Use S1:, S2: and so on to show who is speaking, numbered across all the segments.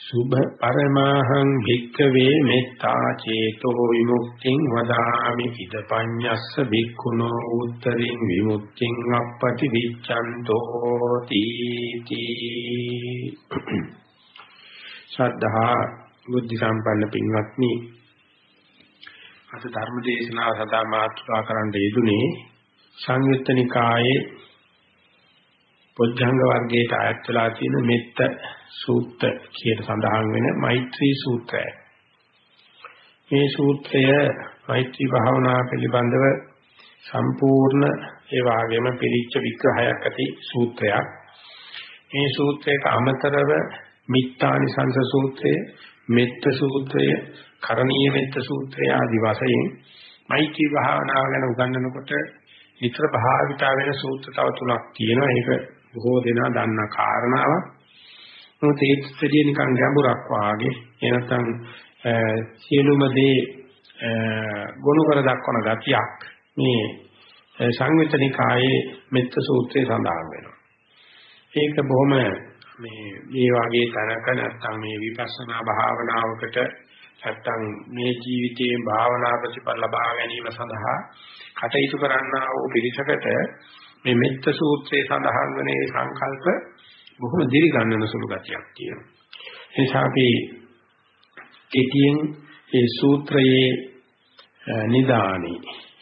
S1: සුභ පරමාහං භික්ඛවේ මෙත්තා චේතෝ විමුක්තිං වදාමි ඉදපඤ්ඤස්ස භික්ඛුනෝ උත්තරින් විමුක්තිං අප්පටි විච්ඡන්තෝ තීති. ශ්‍රද්ධා බුද්ධ සම්පන්න පින්වත්නි අද ධර්ම දේශනාව සදා මාතෘකා කරන්න යෙදුනේ සංයුත්ත නිකායේ පොච්චංග වර්ගයට අයත් වෙලා තියෙන මෙත්ත සූත්‍ර කියලා සඳහන් වෙන මෛත්‍රී සූත්‍රය. මේ සූත්‍රය මෛත්‍රී භාවනා පිළිබඳව සම්පූර්ණ ඒ වගේම පිළිච්ච විග්‍රහයක් ඇති සූත්‍රයක්. මේ සූත්‍රයට අමතරව මිත්තානි සංස සූත්‍රය, මෙත්ත සූත්‍රය, කරණීය මෙත්ත සූත්‍රය ආදී වශයෙන් මෛත්‍රී භාවනාව ගැන උගන්වනකොට විතර භාවිතා වෙන සූත්‍ර තව තුනක් තියෙනවා. ඒක බොහෝ දෙනා දන්න කාරණාවක්. මොකද ඒත්‍ත්‍රිය නිකන් ගැඹුරක් වාගේ එනතන් සියලුම දේ ගොනු කර දක්වන ගතියක් මේ සංවිතනිකායේ මෙත්ත සූත්‍රයේ සඳහන් වෙනවා. ඒක බොහොම මේ මේ වගේ තැනක නැත්තම් මේ විපස්සනා භාවනාවකට නැත්තම් මේ ජීවිතයේ භාවනා ප්‍රතිඵල ලබා ගැනීම සඳහා කටයුතු කරන්නා වූ පිරිසකට මේ මෙත්ත සූත්‍රයේ සඳහන් වන මේ සංකල්ප බොහොම දිරි ගන්නන සුළු ගතියක් තියෙනවා. ඒ නිසා අපි කෙටියෙන් මේ සූත්‍රයේ නිදානි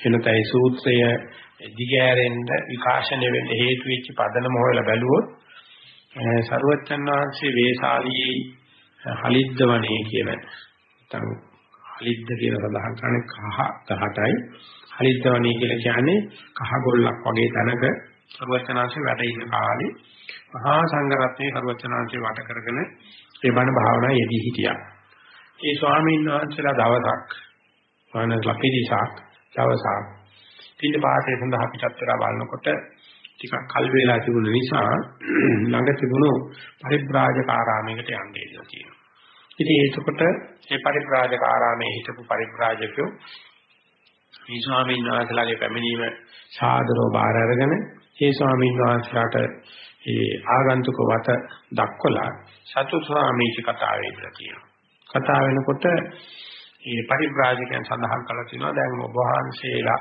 S1: එනතයි සූත්‍රය දිගෑරෙන්න විකාශනය වෙන්න හේතු වෙච්ච පදනම හොයලා බැලුවොත් සරුවච්චන් වහන්සේ වේශාලී හලිද්දවනේ කියන නැත්නම් හලිද්ද කියලා සඳහන් කරන්නේ කහ 18යි හලිද්දවනේ කියලා කියන්නේ කහ ගොල්ලක් වගේ තැනක සරුවච්චන්හන්සේ වැඩ ඉන්න කාලේ මහා සංඝරත්නයේ සරුවච්චන්හන්සේ වට කරගෙන ඒ බණ භාවනා යෙදී හිටියා. ඒ ස්වාමීන් වහන්සේලා දවසක් වන ලපිරිසක් දවසක් පින්න පාතේ සඳහා පිටත් වෙලා බලනකොට ටිකක් කල් වේලා තිබුණ නිසා ළඟ තිබුණු පරිබ්‍රාජක ආරාමයකට යන්න ඉඳලා තියෙනවා. ඉතින් ඒකකොට ඒ පරිබ්‍රාජක ආරාමයේ හිටපු පරිබ්‍රාජකයෝ මේ ස්වාමීන් වහන්සේලාගේ පැමිණීම සාදරව බාර අරගෙන ඒ ස්වාමීන් වහන්සේලාට ඒ ආගන්තුක වත දක්වලා සතු ස්වාමීච කතාවේ ඉඳලා තියෙනවා. කතා වෙනකොට මේ පරිබ්‍රාජකයන් සඳහන් කළා තියෙනවා දැන් ඔබ වහන්සේලා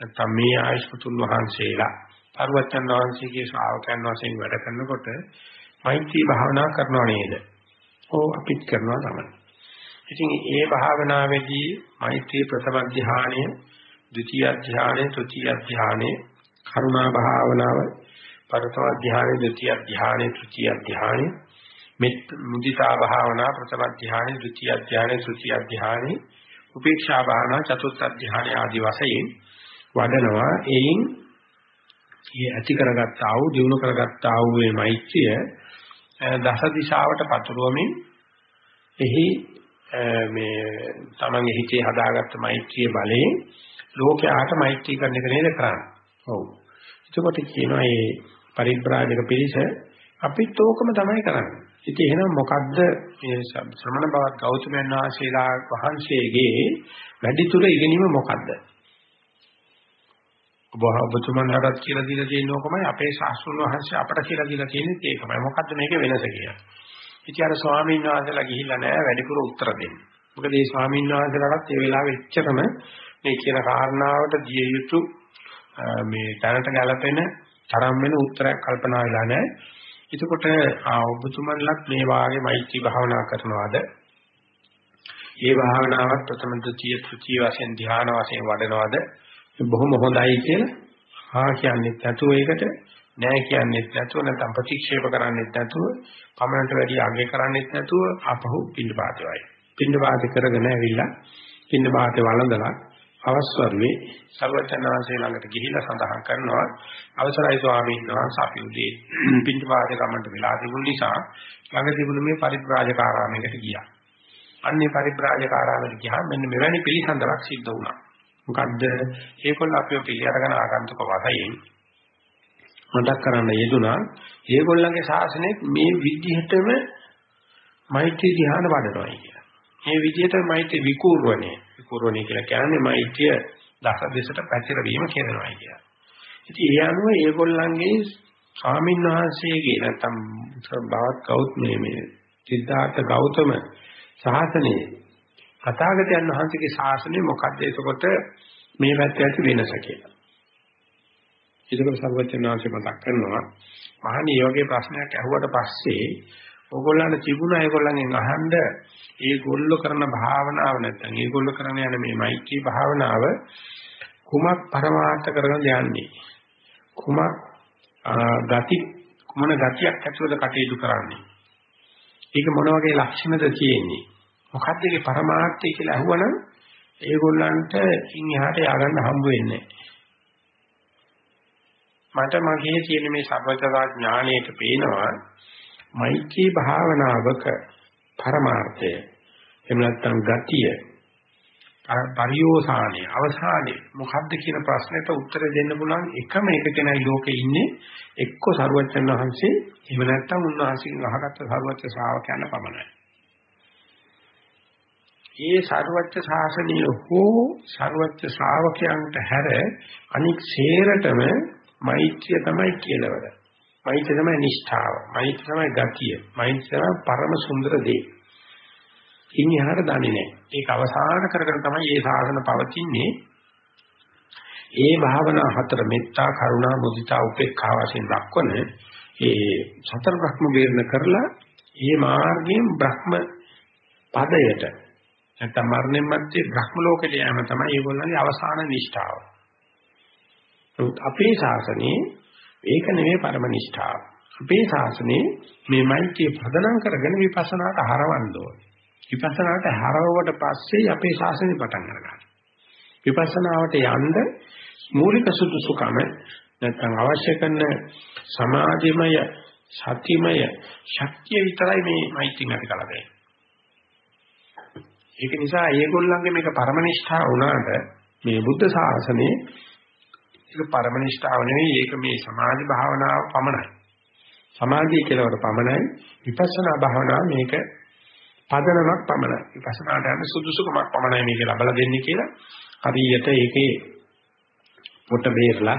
S1: නැත්නම් මේ ආයස්පතුන් වහන්සේලා පර්වචන් වහන්සේගේ ශ්‍රාවකයන් වශයෙන් වැඩ කරනකොට මෛත්‍රී භාවනා කරනව නේද? ඔව් අපිත් කරනවා තමයි. ඉතින් ඒ භාවනාවේදී මෛත්‍රී ප්‍රථම ධානය, ද්විතීය ධානය, තෘතීය ධානය, කරුණා භාවනාව, පරතම ධානය, ද්විතීය ධානය, තෘතීය ධානය, මෙත් මුදිතා භාවනා ප්‍රථම ධානය, ද්විතීය ධානය, තෘතීය ධානය, උපේක්ෂා භාවනා චතුර්ථ ධානය ආදී වශයෙන් වඩනවා. එයින් මේ ඇති කරගත්තා වූ, දිනු කරගත්තා වූ මේ මෛත්‍රිය දස දිශාවට පතුරවමින් එහි මේ තමන්ගේ හිතේ හදාගත්ත මෛත්‍රිය බලයෙන් ලෝකයාට මෛත්‍රී කරන එක නේද කරන්නේ. ඔව්. එතකොට කියනවා මේ පරිබ්‍රාජක පිරිස අපිත් ඕකම තමයි කරන්නේ. ඉතින් එහෙනම් මොකද්ද මේ ශ්‍රමණ බවත් ගෞතමයන් වහන්සේලා වහන්සේගේ වැඩිතුර ඉගෙනීම මොකද්ද? ඔබතුමන් හරත් කියලා දීලා තියෙන ඕකමයි අපේ ශාස්ත්‍රඥ වහන්සේ අපට කියලා දීලා තියෙන්නේ ඒකමයි. මොකද්ද මේකේ වෙනස කියලා. ඉතින් අර ස්වාමීන් වහන්සේලා ගිහිල්ලා නැහැ වැඩිපුර උත්තර දෙන්න. මොකද මේ ස්වාමීන් වහන්සේලාට ඒ වෙලාවෙ එච්චරම මේ කියන කාරණාවට දිය යුතු මේ දැනට ගැලපෙන තරම් වෙන උත්තරයක් කල්පනා වෙලා නැහැ. එතකොට ඔබතුමන්ලත් මේ වාගේ මෛත්‍රී භාවනා කරනවාද? ඒ භාවනාවත් ප්‍රථම ද්විතීය තෘතීය වශයෙන් ධ්‍යාන වශයෙන් වඩනවාද? බොහොම හොඳයි කියලා හා කියන්නේ නැතුව ඒකට නෑ කියන්නේත් නැතුව නැත්නම් ප්‍රතික්ෂේප කරන්නේත් නැතුව පමණට වැඩි අගය කරන්නේත් නැතුව අපහු පින්නපාතේ වයි. පින්නපාතේ කරගෙන ඇවිල්ලා පින්නපාතේ වළඳලා අවස්වරුවේ සර්වචනාංශේ ළඟට ගිහිලා සඳහන් කරනවා අවසරයි ස්වාමීන් වහන්සේ අපි උදේ පින්නපාතේ ගමන්ට වෙලා තිබුණ නිසා ළඟ තිබුණ මේ පරිබ්‍රාජකාරාමයකට ගියා. අන්නේ පරිබ්‍රාජකාරාමයට ගියාම මෙන්න මෙවැනි පිළිසඳරක් සිද්ධ වුණා. මොකද්ද? ඒකොල්ල අපිව පිළි අරගෙන ආගන්තුක වශයෙන් මතක් කරන්න යෙදුනා ඒගොල්ලන්ගේ ශාසනයේ මේ විදිහටම මෛත්‍රී ධ්‍යාන වඩනවා කියලා. මේ විදිහට මෛත්‍රී විකූර්වණය විකූර්වණය කියලා කියන්නේ මෛත්‍රිය දස දෙසට පැතිරවීම කියනවා කියලා. ඉතින් ඒ අනුව ඒගොල්ලන්ගේ ස්වාමීන් වහන්සේගේ නැත්තම් බවත් ගෞතමයේ මේ සිද්ධාර්ථ ගෞතම ශාසනයේ තථාගතයන් වහන්සේගේ ශාසනය මොකක්ද එතකොට මේ පැත්ත ඇති වෙනස කියලා. ඒකවල සර්වඥාන්සේ මතක් කරනවා මහණි මේ වගේ ප්‍රශ්නයක් අහුවට පස්සේ ඕගොල්ලන්ට තිබුණා ඒගොල්ලන්ගෙන් අහන්න ඒගොල්ලෝ කරන භාවනාව නැත්නම් ඒගොල්ලෝ කරන යන මේ මෛත්‍රී භාවනාව කුමක් පරමාර්ථ කරගෙන යන්නේ? කුමක් ගති කුමන ගතියක් ඇතුළත කටයුතු කරන්නේ? ඒක මොන වගේ ලක්ෂණද තියෙන්නේ? මොකක්ද ඒකේ පරමාර්ථය කියලා අහුවනම් ඒගොල්ලන්ට ඉන් එහාට ය아가න්න හම්බ වෙන්නේ මට මගේ තියෙන මේ සර්වචරා ඥාණයට පේනවා මෛත්‍රී භාවනාවක පරමාර්ථය. එහෙම නැත්නම් ගතිය. පරියෝසානය අවසානයේ මොකද්ද කියන ප්‍රශ්නෙට උත්තර දෙන්න පුළුවන් එකම එක කෙනයි ලෝකේ ඉන්නේ. එක්ක සරුවච්චන් වහන්සේ එහෙම නැත්නම් උන්වහන්සේගෙන් අහගත්ත සරුවච්ච ශ්‍රාවකයන් පමණයි. ඒ සරුවච්ච ශාසනය හෝ සරුවච්ච ශ්‍රාවකයන්ට හැර අනික් සේරටම මෛත්‍රිය තමයි කියලාවද. මෛත්‍රිය තමයි නිෂ්ඨාව. මෛත්‍රිය තමයි ගතිය. මෛත්‍රිය තමයි පරම සුන්දර දේ. ඉන් එහාට දන්නේ නැහැ. ඒක අවසාන කරගෙන තමයි මේ සාසන පවතින්නේ. ඒ භාවනා හතර මෙත්තා කරුණා මුදිතා උපේක්ඛා වශයෙන් දක්වන ඒ සතර බ්‍රහ්ම වේරණ කරලා මේ මාර්ගයෙන් බ්‍රහ්ම පදයට නැත්නම් මරණයන් මැත්තේ බ්‍රහ්ම ලෝකයට යෑම තමයි ඒගොල්ලන්ගේ අවසාන නිෂ්ඨාව. අපේ ශාසනයේ ඒක නෙමෙයි පරම නිෂ්ඨාව. අපේ ශාසනයේ මේ මෛත්‍රිය ප්‍රදනම් කරගෙන විපස්සනාට හරවන්න ඕනේ. විපස්සනාට හරවුවට පස්සේ අපේ ශාසනය පටන් ගන්නවා. විපස්සනාවට යන්න මූලික සුදුසුකම නැත්නම් අවශ්‍ය කරන සමාධිමය සතිමය ශක්තිය විතරයි මේ මෛත්‍රිය ඇති කරලා ඒක නිසා ඒගොල්ලන්ගේ මේක පරමනිෂ්ඨා වුණාට මේ බුද්ධ ශාසනයේ ඒක පරමනිෂ්ඨාව නෙවෙයි ඒක මේ සමාධි භාවනාව පමණයි. සමාධිය කියලාට පමණයි විපස්සනා භාවනාව මේක පදනමක් පමණයි. විපස්සනාට යන සුදුසුකමක් පමණයි මේක ලබලා දෙන්නේ කියලා හරියට ඒකේ පොට බේරලා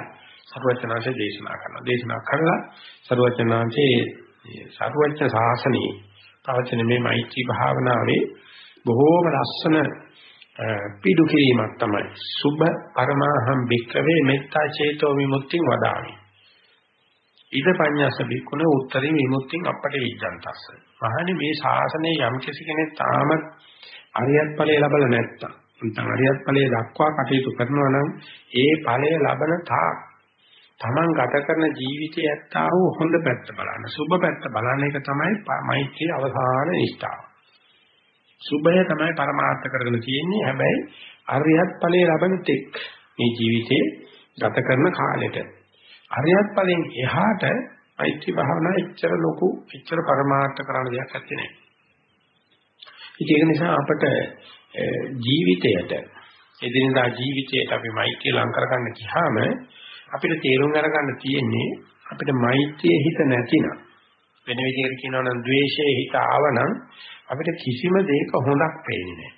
S1: සර්වචනාංශය දේශනා කරනවා. දේශනා කරලා සර්වචනාංශයේ සර්වච සාසනී පවචන මේ මෛත්‍රී භාවනාවේ බොහෝම ලස්සන පිඩු කිරීමක් තමයි. සුභ පරමාහම් භික්කවේ මෙත්තා චේතෝ විමුක්තිං වදාමි. ඊට පඤ්ඤාස බික්කුණ උත්තරී විමුක්තිං අපට විඥාන්තස්ස. මහණනි මේ ශාසනයේ යම් කෙනෙක් තාම අරියත් ඵලය ලැබලා නැත්තම් නැත්නම් අරියත් ඵලයේ දක්වා කටයුතු කරනවා නම් ඒ ඵලය ලබන තා තමන් ගත කරන ජීවිතය ඇත්තා වූ හොඳ පැත්ත බලන්න සුබ පැත්ත බලන එක තමයි මෛත්‍රී අවසාන නිෂ්ඨාව. සුබය තමයි පරමාර්ථ කරගෙන තියෙන්නේ. හැබැයි අරියත් ඵලයේ ලබන තෙක් මේ ජීවිතේ ගත කරන කාලෙට අරියත් ඵලෙන් එහාට මෛත්‍රී භාවනා එච්චර ලොකු එච්චර පරමාර්ථ කරන දෙයක් නැත්තේ නෑ. ඒක නිසා අපට ජීවිතයට එදිනදා ජීවිතයට අපි මෛත්‍රිය ලං කරගන්න ගියාම අපිට තේරුම් අරගන්න තියෙන්නේ අපිට මෛත්‍රියේ හිත නැතිනම් වෙන විදිහකට කියනවා නම් ද්වේෂයේ හිත ආවනම් අපිට කිසිම දෙයක හොඳක් පේන්නේ නැහැ.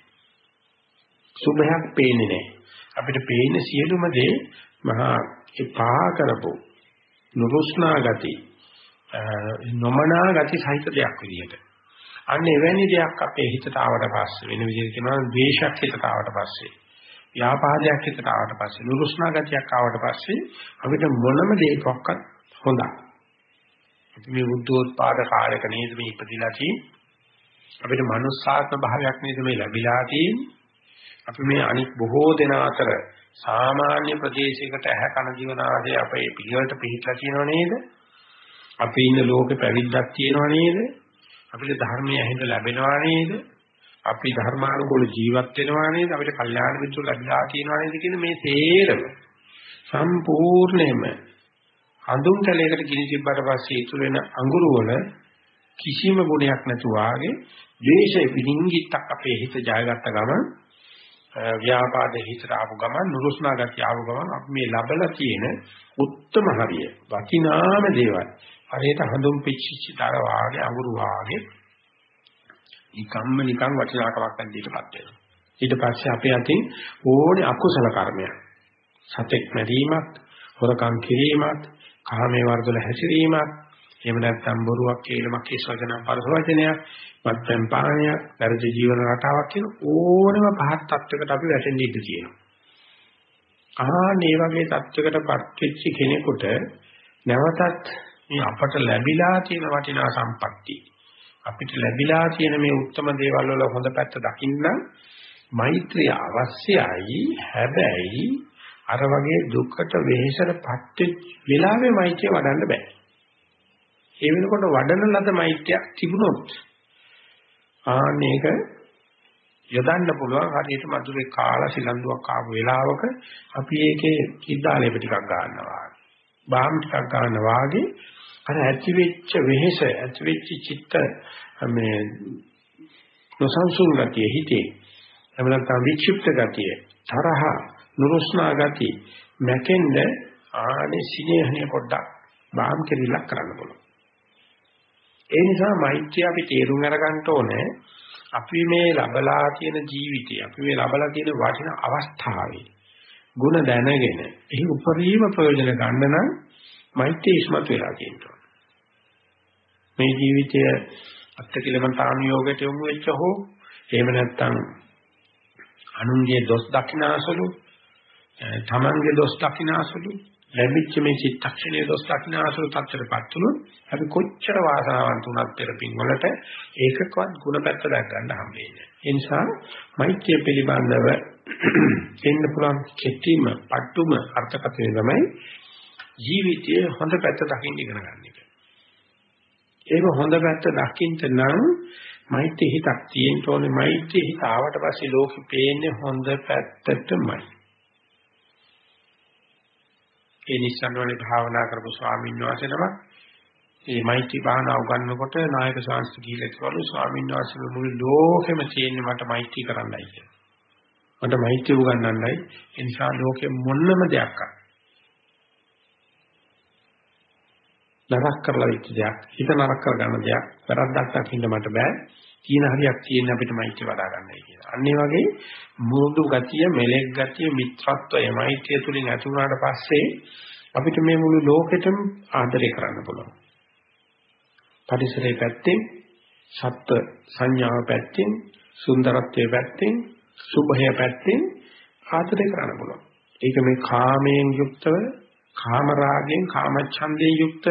S1: සුභයක් පේන්නේ නැහැ. අපිට පේන්නේ සියලුම දේ මහා එපා කරපො නුරුස්නා ගති නොමනා ගති සහිත දෙයක් විදිහට. අන්න එවැනි දෙයක් අපේ හිතට ආවට පස්සේ වෙන විදිහට කියනවා ද්වේෂයක් හිතට ආවට පස්සේ ව්‍යාපාදයක් හිතට ආවට පස්සේ නුරුස්නා ගතියක් ආවට පස්සේ අපිට මොනම දෙයකවත් හොඳක්. අපි මේ බුද්ධෝත්පාද කාලයක නේද මේ ඉපදිලා තියෙන්නේ අපිට මනුස්සාත්ම භාවයක් නේද මේ ලැබිලා තියෙන්නේ. අපි මේ අනික් බොහෝ දෙනා අතර සාමාන්‍ය ප්‍රදේශයකට ඇහැ කන ජීවනාදී අපේ පිළිවෙලට පිළිట్లా තියෙනව නේද? අපි ඉන්න ලෝකෙ පැවිද්දක් තියෙනව නේද? අපිට ධර්මයේ ඇහෙන්න ලැබෙනවා නේද? අපි ධර්මානුකූල ජීවත් වෙනවා නේද? අපිට කල්යාණ මිත්‍ර ලැබලා තියෙනවා නේද කියන මේ තේරම සම්පූර්ණයෙන්ම හඳුන් කැලයකට ගිනි තිබ්බට පස්සේ ඉතුරු වෙන අඟුරු වල කිසිම ගුණයක් නැතුව ආගේ ද්වේෂය පිටින්ගිත්තක් අපේ හිත ජයගත්ත ගමන් ව්‍යාපාද හිතට ආපු ගමන් නුරුස්නා ගතිය ආපු ගමන් අපි මේ ලබලා තියෙන උත්තරම හරිය වටිනාම දේවල්. හරියට හඳුන් පිච්චිච්ච දර වාගේ අඟුරු වාගේ නිකම්ම නිකම් වටිනාකමක් නැතිටපත් වෙනවා. ඊට පස්සේ අපේ අතින් ඕනේ අකුසල කර්මයක්. සතෙක් මැරීමක් හොරකම් කිරීමක් කාමයේ වර්ධල හැසිරීමක් එහෙම නැත්නම් බොරුවක් කේලමක් කේසවචන පරසවචනයක් මත්පැන් පානයක් වැරදි ජීවන රටාවක් කියන ඕනම පහත් තත්වයකට අපි වැටෙන්න ඉඩ තියෙනවා. ආ මේ වගේ තත්වයකටපත් වෙච්ච කෙනෙකුට නැවතත් මේ අපට ලැබිලා තියෙන වටිනා සම්පatti අපිට ලැබිලා තියෙන මේ උත්තරම දේවල් වල හොඳ පැත්ත දකින්න මෛත්‍රිය අවශ්‍යයි හැබැයි අර වගේ දුක්කට වෙහෙසටපත් වෙලාවේ මෛත්‍රිය වඩන්න බෑ. ඒ වෙනකොට වඩන ලද මෛත්‍රියක් තිබුණොත් ආන්නේක යොදන්න පුළුවන් හරියට මధుරේ කාලා සිලන්දුවක් ආපු වෙලාවක අපි ඒකේ කිද්දාලේප ටිකක් ගන්නවා. බාම් ටිකක් ගන්නවා වාගේ අර ඇති වෙච්ච වෙහෙස ඇති වෙච්ච චිත්ත මේ නොසන්සුන් ගතිය හිතේ එහෙම නැත්නම් වික්ෂිප්ත ගතිය තරහ නුරුස්නා ගතිය මැකෙන්න ආනේ සිනේහනේ පොඩ්ඩක් බාම් කෙරිලක් කරන්න පුළුවන්. ඒ නිසා මෛත්‍රිය අපි තේරුම් අරගන්න ඕනේ අපි මේ ලබලා තියෙන ජීවිතය අපි මේ ලබලා තියෙන වටින අවස්ථාවේ ಗುಣ දැනගෙන එහි උපරිම ප්‍රයෝජන ගන්න නම් මෛත්‍රිය ඉස්මතු වෙලා තියෙනවා. මේ ජීවිතය අත්කිලමතාන යෝගයට යොමු වෙච්ච හෝ එහෙම නැත්නම් අනුන්ගේ දොස් දකිනාසලු තමන්ගේ දොස් දකිනාසලු ලැබිච්ච මේ චිත්තක්ෂණයේ දොස් දකිනාසලු තත්ත්වයටපත් වුණොත් අපි කොච්චර වාසනාවන්ත වුණත් පෙර පින්වලට ඒකකවත් ಗುಣපැත්ත දැක් ගන්න හම්බෙන්නේ. ඒ නිසා මෛත්‍රිය පිළිබඳව එන්න පුළුවන් කෙටිම, පට්ටුම අර්ථකථනය තමයි ජීවිතයේ හොඳ පැත්ත දකින්න ඉගෙන ගන්න එක. ඒක හොඳ පැත්ත දකින්න නම් මෛත්‍රී හිතක් තියෙන්න ඕනේ. මෛත්‍රී හිත ආවට පස්සේ ලෝකෙ පේන්නේ හොඳ පැත්තටමයි. ඒ නිසන්වනේ භාවනා කරපු ස්වාමීන් වහන්සේ නමක් මේ මෛත්‍රී භාවනා උගන්වනකොට නායක ශාස්ත්‍ර කියලා කිව්වලු ස්වාමීන් වහන්සේ මුළු ලෝකෙම තියෙන්නේ මට මෛත්‍රී කරන්නයි කියලා. මට මෛත්‍රී උගන්වන්නයි. ඒ නිසා ලෝකෙ මොනම දෙයක් නරක කරලා ඉච්ච දෙයක්, හිත නරක කරගන්න දෙයක්, වැරද්දක් දකින්න මට බෑ. තියෙන හරියක් තියෙන අපිට මෛත්‍රිය වඩා ගන්නයි කියලා. අන්න ඒ වගේ මෘදු ගතිය, මෙලෙක් ගතිය, මිත්‍රත්වය මෛත්‍රිය තුලින් ඇති වුණාට පස්සේ අපිට මේ මුළු ලෝකෙටම ආදරය කරන්න පුළුවන්. පරිසරයේ පැත්තෙන්, සත්ත්ව සංඥාව පැත්තෙන්, සුන්දරත්වයේ පැත්තෙන්, සුභය පැත්තෙන් ආදරය කරන්න පුළුවන්. ඒක මේ කාමයෙන් යුක්තව, කාම රාගයෙන්, කාම ඡන්දයෙන් යුක්ත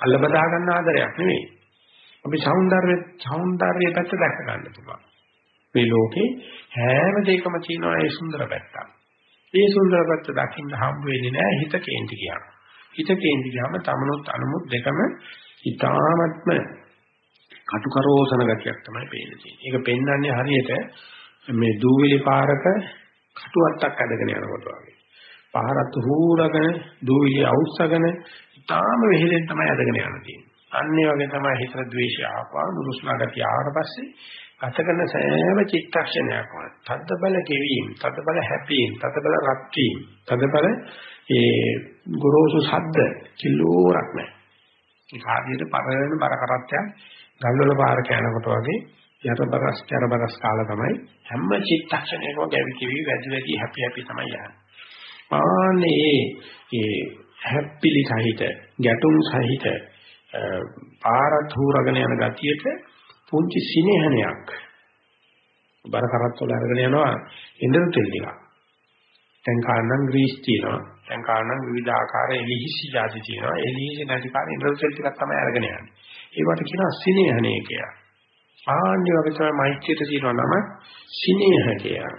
S1: අල්ලබදා ගන්න ආදරයක් නෙවෙයි. අපි సౌందර්ය సౌందර්ය පැත්ත දැක ගන්න පුළුවන්. මේ ලෝකේ හැම දෙයකම තියෙනවා ඒ සුන්දර පැත්ත. ඒ සුන්දර පැත්ත දකින්න හම් වෙන්නේ නැහැ හිත කේන්ති කියන. හිත කේන්ති ගියාම තමනුත් අනුමුත් දෙකම ඊ타මත්ම කටුකරෝසන ගතියක් තමයි පේන්නේ තියෙන්නේ. ඒක පෙන්වන්නේ හරියට මේ දූවිලි පාරක කටුවත්තක් ඇදගෙන යනකොට වගේ. පාරත් හූරගෙන දූවිලි අවුස්සගෙන ඊටාම වෙහෙලෙන් තමයි ඇදගෙන යන තියෙන්නේ. අන්නේ වගේ තමයි හිතට ද්වේෂය ආපහු නුරුස්නා ගතිය ආවට පස්සේ ගත කරන සෑම චිත්තක්ෂණයක්ම තද්ද බල කෙවීම, තද්ද බල හැපීම, තද්ද බල රත් වීම, තද්ද බල ඒ ගොරෝසු ශබ්ද කිලෝරක් නැහැ. ඒ කාර්යයේ පරණ බර කරත්තයක් ගල්වල පාරක යනකොට වගේ යතරබරස් චරබරස් කාලා තමයි හැම චිත්තක්ෂණයකම ගැවි කිවි වැඩි වැඩි හැපි හැපි තමයි යන්නේ. ආනේ ඒ හැප්පිලි සහිත ගැටුම් සහිත පාරත් හුරගෙන යන ගතියට පුංචි සිනහනයක් බර කරත් වල අරගෙන යනවා ඉන්ද්‍ර තෙල් ටික. දැන් කාණන් ග්‍රීස් තියෙනවා. දැන් කාණන් විවිධ ආකාර එලිහිසි જાති තියෙනවා. එලිහිසි නැති කාණ ඉන්ද්‍ර තෙල් ටිකක් තමයි අරගෙන යන්නේ. ඒවට කියනවා සිනහනේ කියලා. ආන්නේ වගේ තමයි මෛත්‍රියට තියෙනවා නම සිනහ කියලා.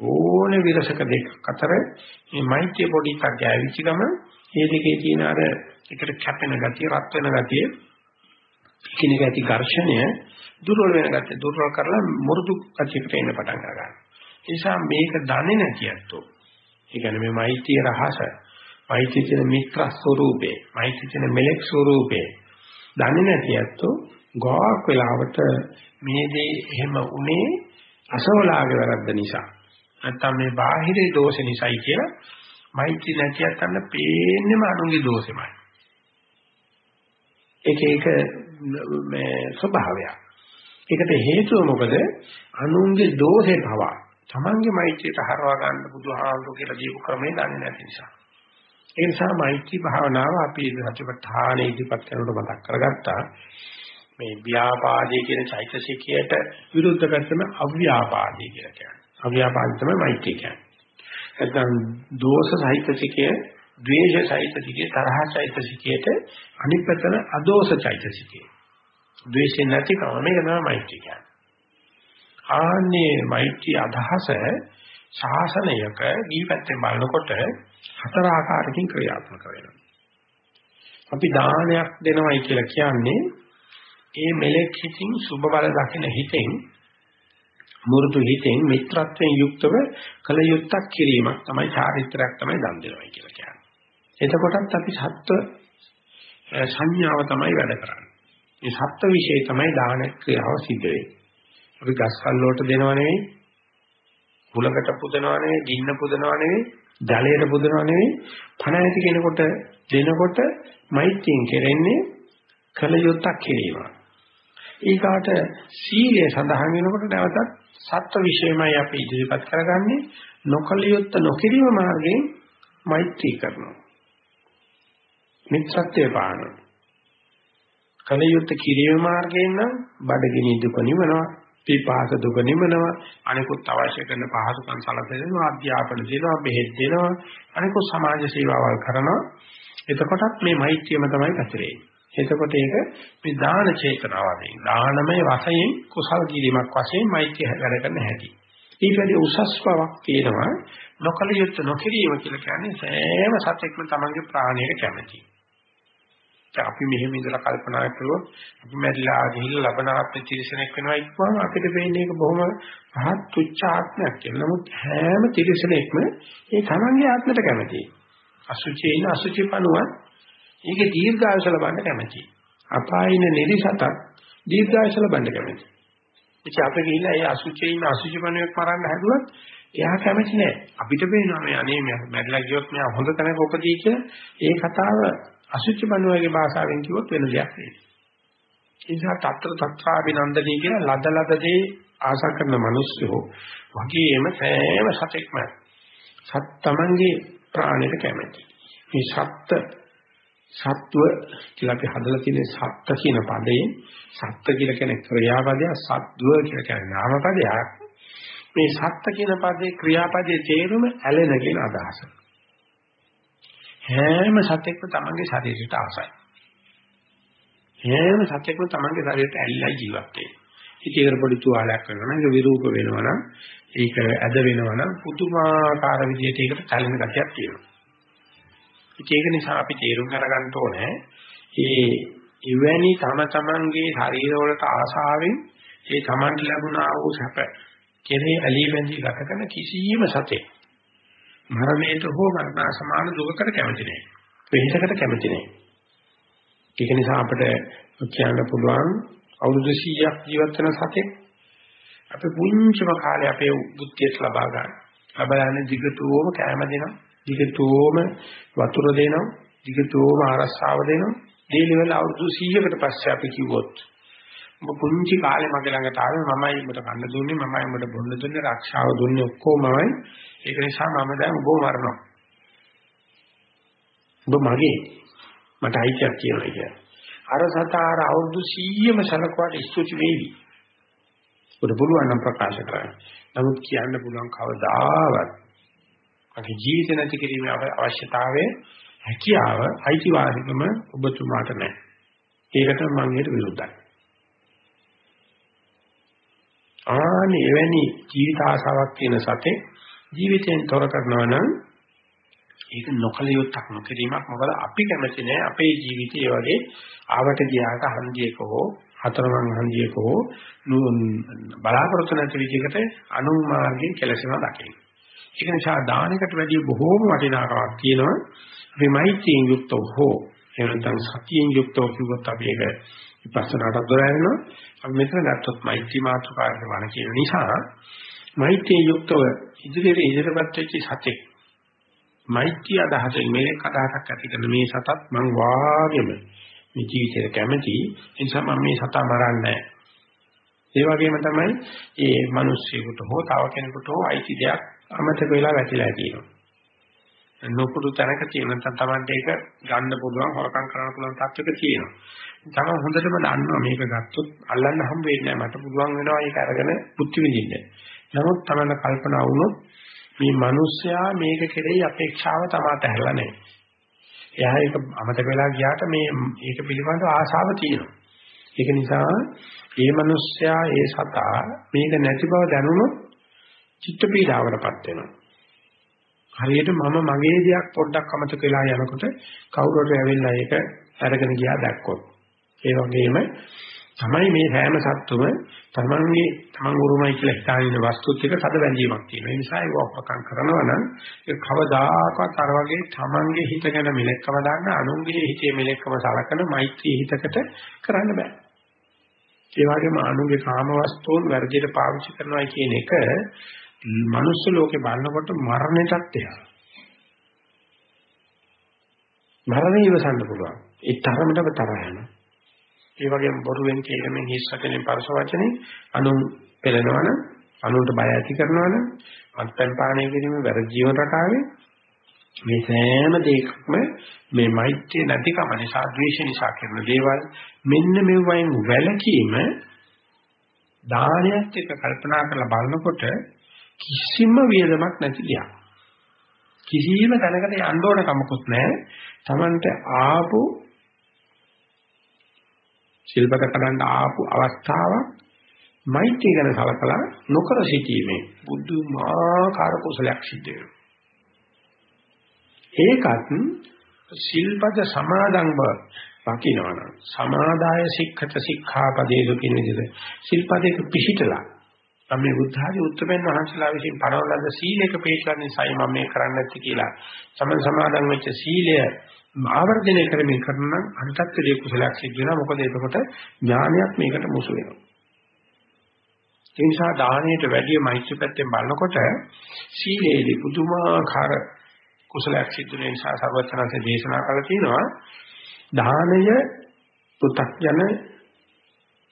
S1: ඕනේ විරසක දෙක අතර මේ මෛත්‍රිය පොඩි එකක් ගෑවිච්ච ගම මේ දෙකේ තියෙන අර එකට කැපෙන ගතිය, රත් වෙන ගතිය, කිනක ඇති ඝර්ෂණය දුර්වල වෙන ගතිය දුර්වල කරලා මුරුදු ගතියකට එන්න පටන් ගන්නවා. ඒ නිසා මේක දන්නේ නැති අතෝ. ඒ කියන්නේ මේ මෛත්‍රිය රහස, මෛත්‍රිය කියන මිත්‍ර ස්වરૂපේ, මෛත්‍රිය කියන මෙලෙක් ස්වરૂපේ දන්නේ නැති අතෝ ගාක් වෙලාවට මේ දේ එහෙම උනේ අසවලාගේ වැරද්ද නිසා නැත්තම් මේ බාහිරේ දෝෂ නිසායි කියලා මෛත්‍රී නැතිවත් අන්න පේන්නේම අනුන්ගේ දෝෂෙමයි. ඒක ඒක මේ ස්වභාවයක්. ඒකට හේතුව මොකද? අනුන්ගේ දෝෂේ පවා තමන්ගේ මෛත්‍රියට හරවා ගන්න බුදුහාමුදුරු කියලා දීපු ක්‍රමේ දන්නේ නැති නිසා. ඒ නිසා මෛත්‍රී භාවනාව අපි සතිපට්ඨාන ඉදිරිපත් කරනකොට මතක් කරගත්තා. මේ ව්‍යාපාදයේ කියන චෛතසිකයට විරුද්ධ පැත්තම අව්‍යාපාදයේ කියලා කියන්නේ. අව්‍යාපාදය තමයි මෛත්‍රී කියන්නේ. නැත්නම් දෝෂ චෛතසිකය, ද්වේෂ චෛතසිකය, තරහ චෛතසිකයට අනිත් පැත්තන අදෝෂ චෛතසිකය. ද්වේෂය නැතිකම මේක තමයි මෛත්‍රී කියන්නේ. ආන්නේ මෛත්‍රී අදහස ශාසනයක දීපැත්තෙන් බලනකොට හතර ආකාරකින් ක්‍රියාත්මක වෙනවා. අපි දානයක් දෙනවයි කියලා කියන්නේ ඒ මෙලෙක් හිතින් සුබ බල දකින හිතෙන් මුරුදු හිතෙන් මිත්‍රත්වයෙන් යුක්තව කල යුත්තක් කිරීමක් තමයි චාරිත්‍රාක් තමයි දන් දෙනවයි කියලා කියන්නේ. එතකොටත් අපි සත්ව සංඥාව තමයි වැඩ කරන්නේ. මේ සත්ව વિશે තමයි දාන ක්‍රියාව සිද්ධ වෙන්නේ. අපි ගස්කල් වලට දෙනව නෙවෙයි, කුලකට පුදනව නෙවෙයි, ගින්න පුදනව නෙවෙයි, ජලයට පුදනව නෙවෙයි, පණ ඇති කෙනෙකුට දෙනකොට මෛත්‍රියෙන් කෙරෙන්නේ කල යුත්තක් කිරීම. ඊකාට සීලය සඳහන් වෙනකොට නැවතත් සත්ව විශේෂමයි අපි ඉදිරිපත් කරගන්නේ නොකල යුත්ත නොකිරීම මාර්ගයෙන් මෛත්‍රී කරනවා. මිත්‍රත්වයේ පානවා. කල යුත්ත කිරීම මාර්ගයෙන් නම් බඩගිනි දුක නිවනවා. පිපාස දුක නිවනවා අනිකුත් අවශ්‍ය කරන පහසුකම් සැලසෙනවා අධ්‍යාපන දෙනවා බෙහෙත් දෙනවා අනිකුත් සමාජ සේවාවල් කරනවා එතකොටත් මේ මෛත්‍රියම තමයි පැතිරෙන්නේ එතකොට ඒක මේ දාන චේතනාවෙන් දානමය වශයෙන් කුසල් කිරීමක් වශයෙන් මෛත්‍රිය වැඩ කරන්න හැටි ඊටදී උසස් බවක් තියෙනවා නොකල යුත්තේ නොකිරීම කියලා කියන්නේ සෑම සතෙක්ම තමන්ගේ ප්‍රාණයට කැමතියි අපි මෙහෙම ඉඳලා කල්පනා කරුවොත් අපි මැරිලා ගිහිල්ලා ලබන ආත්ම තිරසනෙක් වෙනවා ඉක්මම අපිට වෙන්නේ ඒක බොහොම පහත් තුච්ච ආත්මයක් කියලා. නමුත් හැම තිරසනෙක්ම ඒ තමන්ගේ ආත්මයට කැමතියි. අසුචි ඉන්න අසුචි පණුව ඒකේ දීර්ඝායස ලබන්න කැමතියි. අපායින නිරිසතක් දීර්ඝායස ලබන්න කැමතියි. ඉතින් අපි ගිහිල්ලා ඒ අසුචි ඉන්න අසුචි පණුවෙක් මරන්න හැදුවත් එයා කැමති නෑ. අපිට පේනවා මේ අනේ මැරිලා ගියොත් මෙයා හොඳ තැනක උපදී කියලා ඒ කතාව අසුචි බණුවගේ භාෂාවෙන් කිව්වොත් වෙන දෙයක් නෙවෙයි. ඒ නිසා తත්‍ර తත්‍රාభిනන්දනී කියන ලද ලදදී ආශා කරන මිනිස්සු වගේම සෑම සතෙක්ම සත් තමන්ගේ ප්‍රාණයට කැමති. මේ සත්ත්ව සත්ව කියලා අපි හදලා තියෙන සත්ත්ව කියන පදේ සත්ත්ව කියලා කියන ක්‍රියාපදය සත්ව කියලා කියන නාමපදයක්. මේ සත්ත්ව කියන පදේ ක්‍රියාපදයේ තේරුම ඇලෙන කියන අදහසයි. හැම සතෙක්ම තමන්ගේ ශරීරයට ආසයි. හැම සතෙක්ම තමන්ගේ ශරීරයට ඇලිලා ජීවත් වෙන්නේ. ඉතින් ඒකට පොඩි තුවාලයක් කරනවා නම් ඒක විරූප වෙනවා නම් ඒක ඇද වෙනවා නම් පුදුමාකාර විදිහට ඒකට තැලෙන ගතියක් තියෙනවා. ඉතින් ඒක නිසා අපි තේරුම් අරගන්න ඕනේ ඒ ඉවැනි තම තමන්ගේ ශරීරවලට ආසාවෙන් ඒ තමන්ට ලැබුණා වූ සැප කෙරේ ඇලී බැඳී ගත කරන කිසියම් සතෙක් මරණයට හෝ මරණ සමාන දුකකට කැමති නැහැ. වෙහෙසකට කැමති නැහැ. ඒක නිසා අපිට කියන්න පුළුවන් අවුරුදු 100ක් ජීවත් වෙන සතෙක් අපි පුංචිම කාලේ අපේ බුද්ධියට ලබා ගන්න. ලබාගෙන දිගටම කැම දෙනවා. දිගටම වතුර දෙනවා. දිගටම ආරස්සාව දෙනවා. දීලිවල අවුරුදු 100කට පස්සේ අපි කිව්වොත් ඔබ පුංචි කාලේ මගේ ළඟට ආවේ මමයි උඹට කන්න දුන්නේ මමයි උඹට බොන්න දුන්නේ ආරක්ෂාව දුන්නේ ඔක්කොමයි ඒක නිසා මම දැන් ඔබව මරනවා. ඔබ මගේ මට අයිතියක් කියලා කියන්නේ. අර සතාර අවුරුදු 100ම සලකුවාට ස්තුති වේවි. උඩ පුළුවන් නම් ප්‍රකාශ කරන්න. නමුත් කියන්න පුළුවන් කවදාවත් මගේ ජීවිත නැති කිරීමේ අවශ්‍යතාවය හැකියාව අයිතිවාසිකම ඔබතුමාට නැහැ. ඒකට මම ඊට විරුද්ධයි. ආනේ එවැනි ජීවිත ආසාවක් තියෙන සතේ ජීවිතයෙන් තොර කරනවා නම් ඒක නොකල යුත්තක් නොකිරීමක් මොකද අපි කැමති නෑ අපේ ජීවිතයේ වගේ ආවට ගියාට හන්දියක හෝ හතරමං හන්දියක හෝ බලාපොරොත්තු නැති විදිහකට අනුමාර්ගයෙන් කෙලසෙනවා දකින්න. ඒක නිසා දානකට වැඩිය බොහෝම වටිනාකමක් තියෙනවා. අපි මෛත්‍රියෙන් යුක්තව හෝ එහෙම නැත්නම් සතියෙන් යුක්තව කිව්වොත් අපි ඒක විපස්සනාට දොර යනවා. අපි මෙතන ගත්තොත් මෛත්‍රී මාතෘකාවට වණ කියන නිසා මෛත්‍රිය යුක්තව ඉදිරියට ඉදිරියපත් වෙච්ච සතෙක් මෛත්‍රිය අදහසෙන් මේක අදහසක් ඇති කරන මේ සතත් මං වාගෙම මේ ජීවිතේට කැමති නිසා මම මේ සතා මරන්නේ ඒ වගේම තමයි මේ මිනිස්සුෙකුට හෝ තව කෙනෙකුට හෝ අයිති දෙයක් අමතක වෙලා වැටිලා තියෙනවා. නොපුරු තැනක තියෙන නැත්නම් Tamante ඒක ගන්න පුළුවන් හොරකම් කරන්න පුළුවන් තත්ත්වයක තියෙනවා. තමයි හොඳටම දන්නවා මේක ගත්තොත් අල්ලන්න හම්බ වෙන්නේ නැහැ. මට පුළුවන් වෙනවා ඒක අරගෙන බුද්ධි විඳින්න. නමුත් තමයි කල්පනා වුණොත් මේ මිනිස්සයා මේක කෙරෙහි අපේක්ෂාව තමයි තැහැලා නැහැ. එයා ඒක අමතක වෙලා ගියාට මේ ඒක පිළිබඳව ආශාව තියෙනවා. ඒක නිසා මේ මිනිස්සයා ඒ සතා මේක නැති බව දැනුනොත් චිත්ත පීඩාවටපත් වෙනවා. හරියට මම මගේ දෙයක් පොඩ්ඩක් අමතක වෙලා යනකොට කවුරු හරි ඇවිල්ලා ඒක අරගෙන ගියා දැක්කොත්. ඒ වගේම තමයි මේ හැම සත්තුම තමන්ගේ තමන් උරුමයි කියලා හිතාගෙන වස්තුත් එක සද බැඳීමක් තියෙනවා. ඒ නිසා ඒක ඔක්කොකම් කරනවා නම් ඒක කවදාකවත් අර වගේ තමන්ගේ හිත ගැන මෙලෙක්කම දාන්න අනුන්ගේ හිතේ මෙලෙක්කම සලකන මෛත්‍රී හිතකට කරන්න බෑ. ඒ වගේම අනුන්ගේ කාම වස්තුන් වැඩියට පාවිච්චි කරනවා කියන එක මනුස්ස ලෝකේ බලනකොට මරණයටත් එහා. මරණය ඉවසන්න පුළුවන්. ඒ තරමටම තරහ යනවා. ඒ වගේම බොරුවෙන් කියලමින් හිස් වචනේ පරස වචනේ අනුන් පෙළනවනම් අනුන්ට බය ඇති කරනවනම් අත්පැන් පානය කිරීම වැරදි ජීවන රටාවේ මේ සෑම දෙයක්ම මේ මෛත්‍රිය නැතිකම නිසා ද්වේෂ නිසා කරන දේවල් මෙන්න මෙවයින් වැළකීම දානයත් එක්ක කල්පනා කරලා බලනකොට කිසිම වියදමක් නැති ගියා. කිසිම තැනකට යන්න ඕන කමකුත් නැහැ. Tamanට ආපු ශිල්පක කඩන්න ආපු අවස්ථාවක් මෛත්‍රී ගැන සලකලා නොකර සිටීමේ බුදුමාකාර කුසලයක් සිද්ධ වෙනවා. ඒකත් ශිල්පද සමාදන් බව රකින්නවනම් සමාදාය සික්ඛත සික්ඛාපදේසු කියන විදිහට ශිල්පදයක පිහිටලා මම මේ බුද්ධ ආදී උත්තරෙන් වහන්සලා විසින් පරවලද සීලයක පිළිපදින නිසායි මම මේ කරන්නේ නැති කියලා. සමන් සමාදන් වෙච්ච සීලය ආවර්ජනය කරමින් කරන නම් අන්තත්ත්වයේ කුසලයක් සිද්ධ වෙනවා. මොකද එතකොට ඥානයක් මේකට මුසු වෙනවා. ඒ නිසා දානයට වැඩිය මෛත්‍රී පැත්තෙන් බලනකොට සීලේදී පුදුමාකාර කුසලයක් සිද්ධ වෙන නිසා සර්වඥාන්සේ දේශනා කළා තියෙනවා දානය පු탁ජන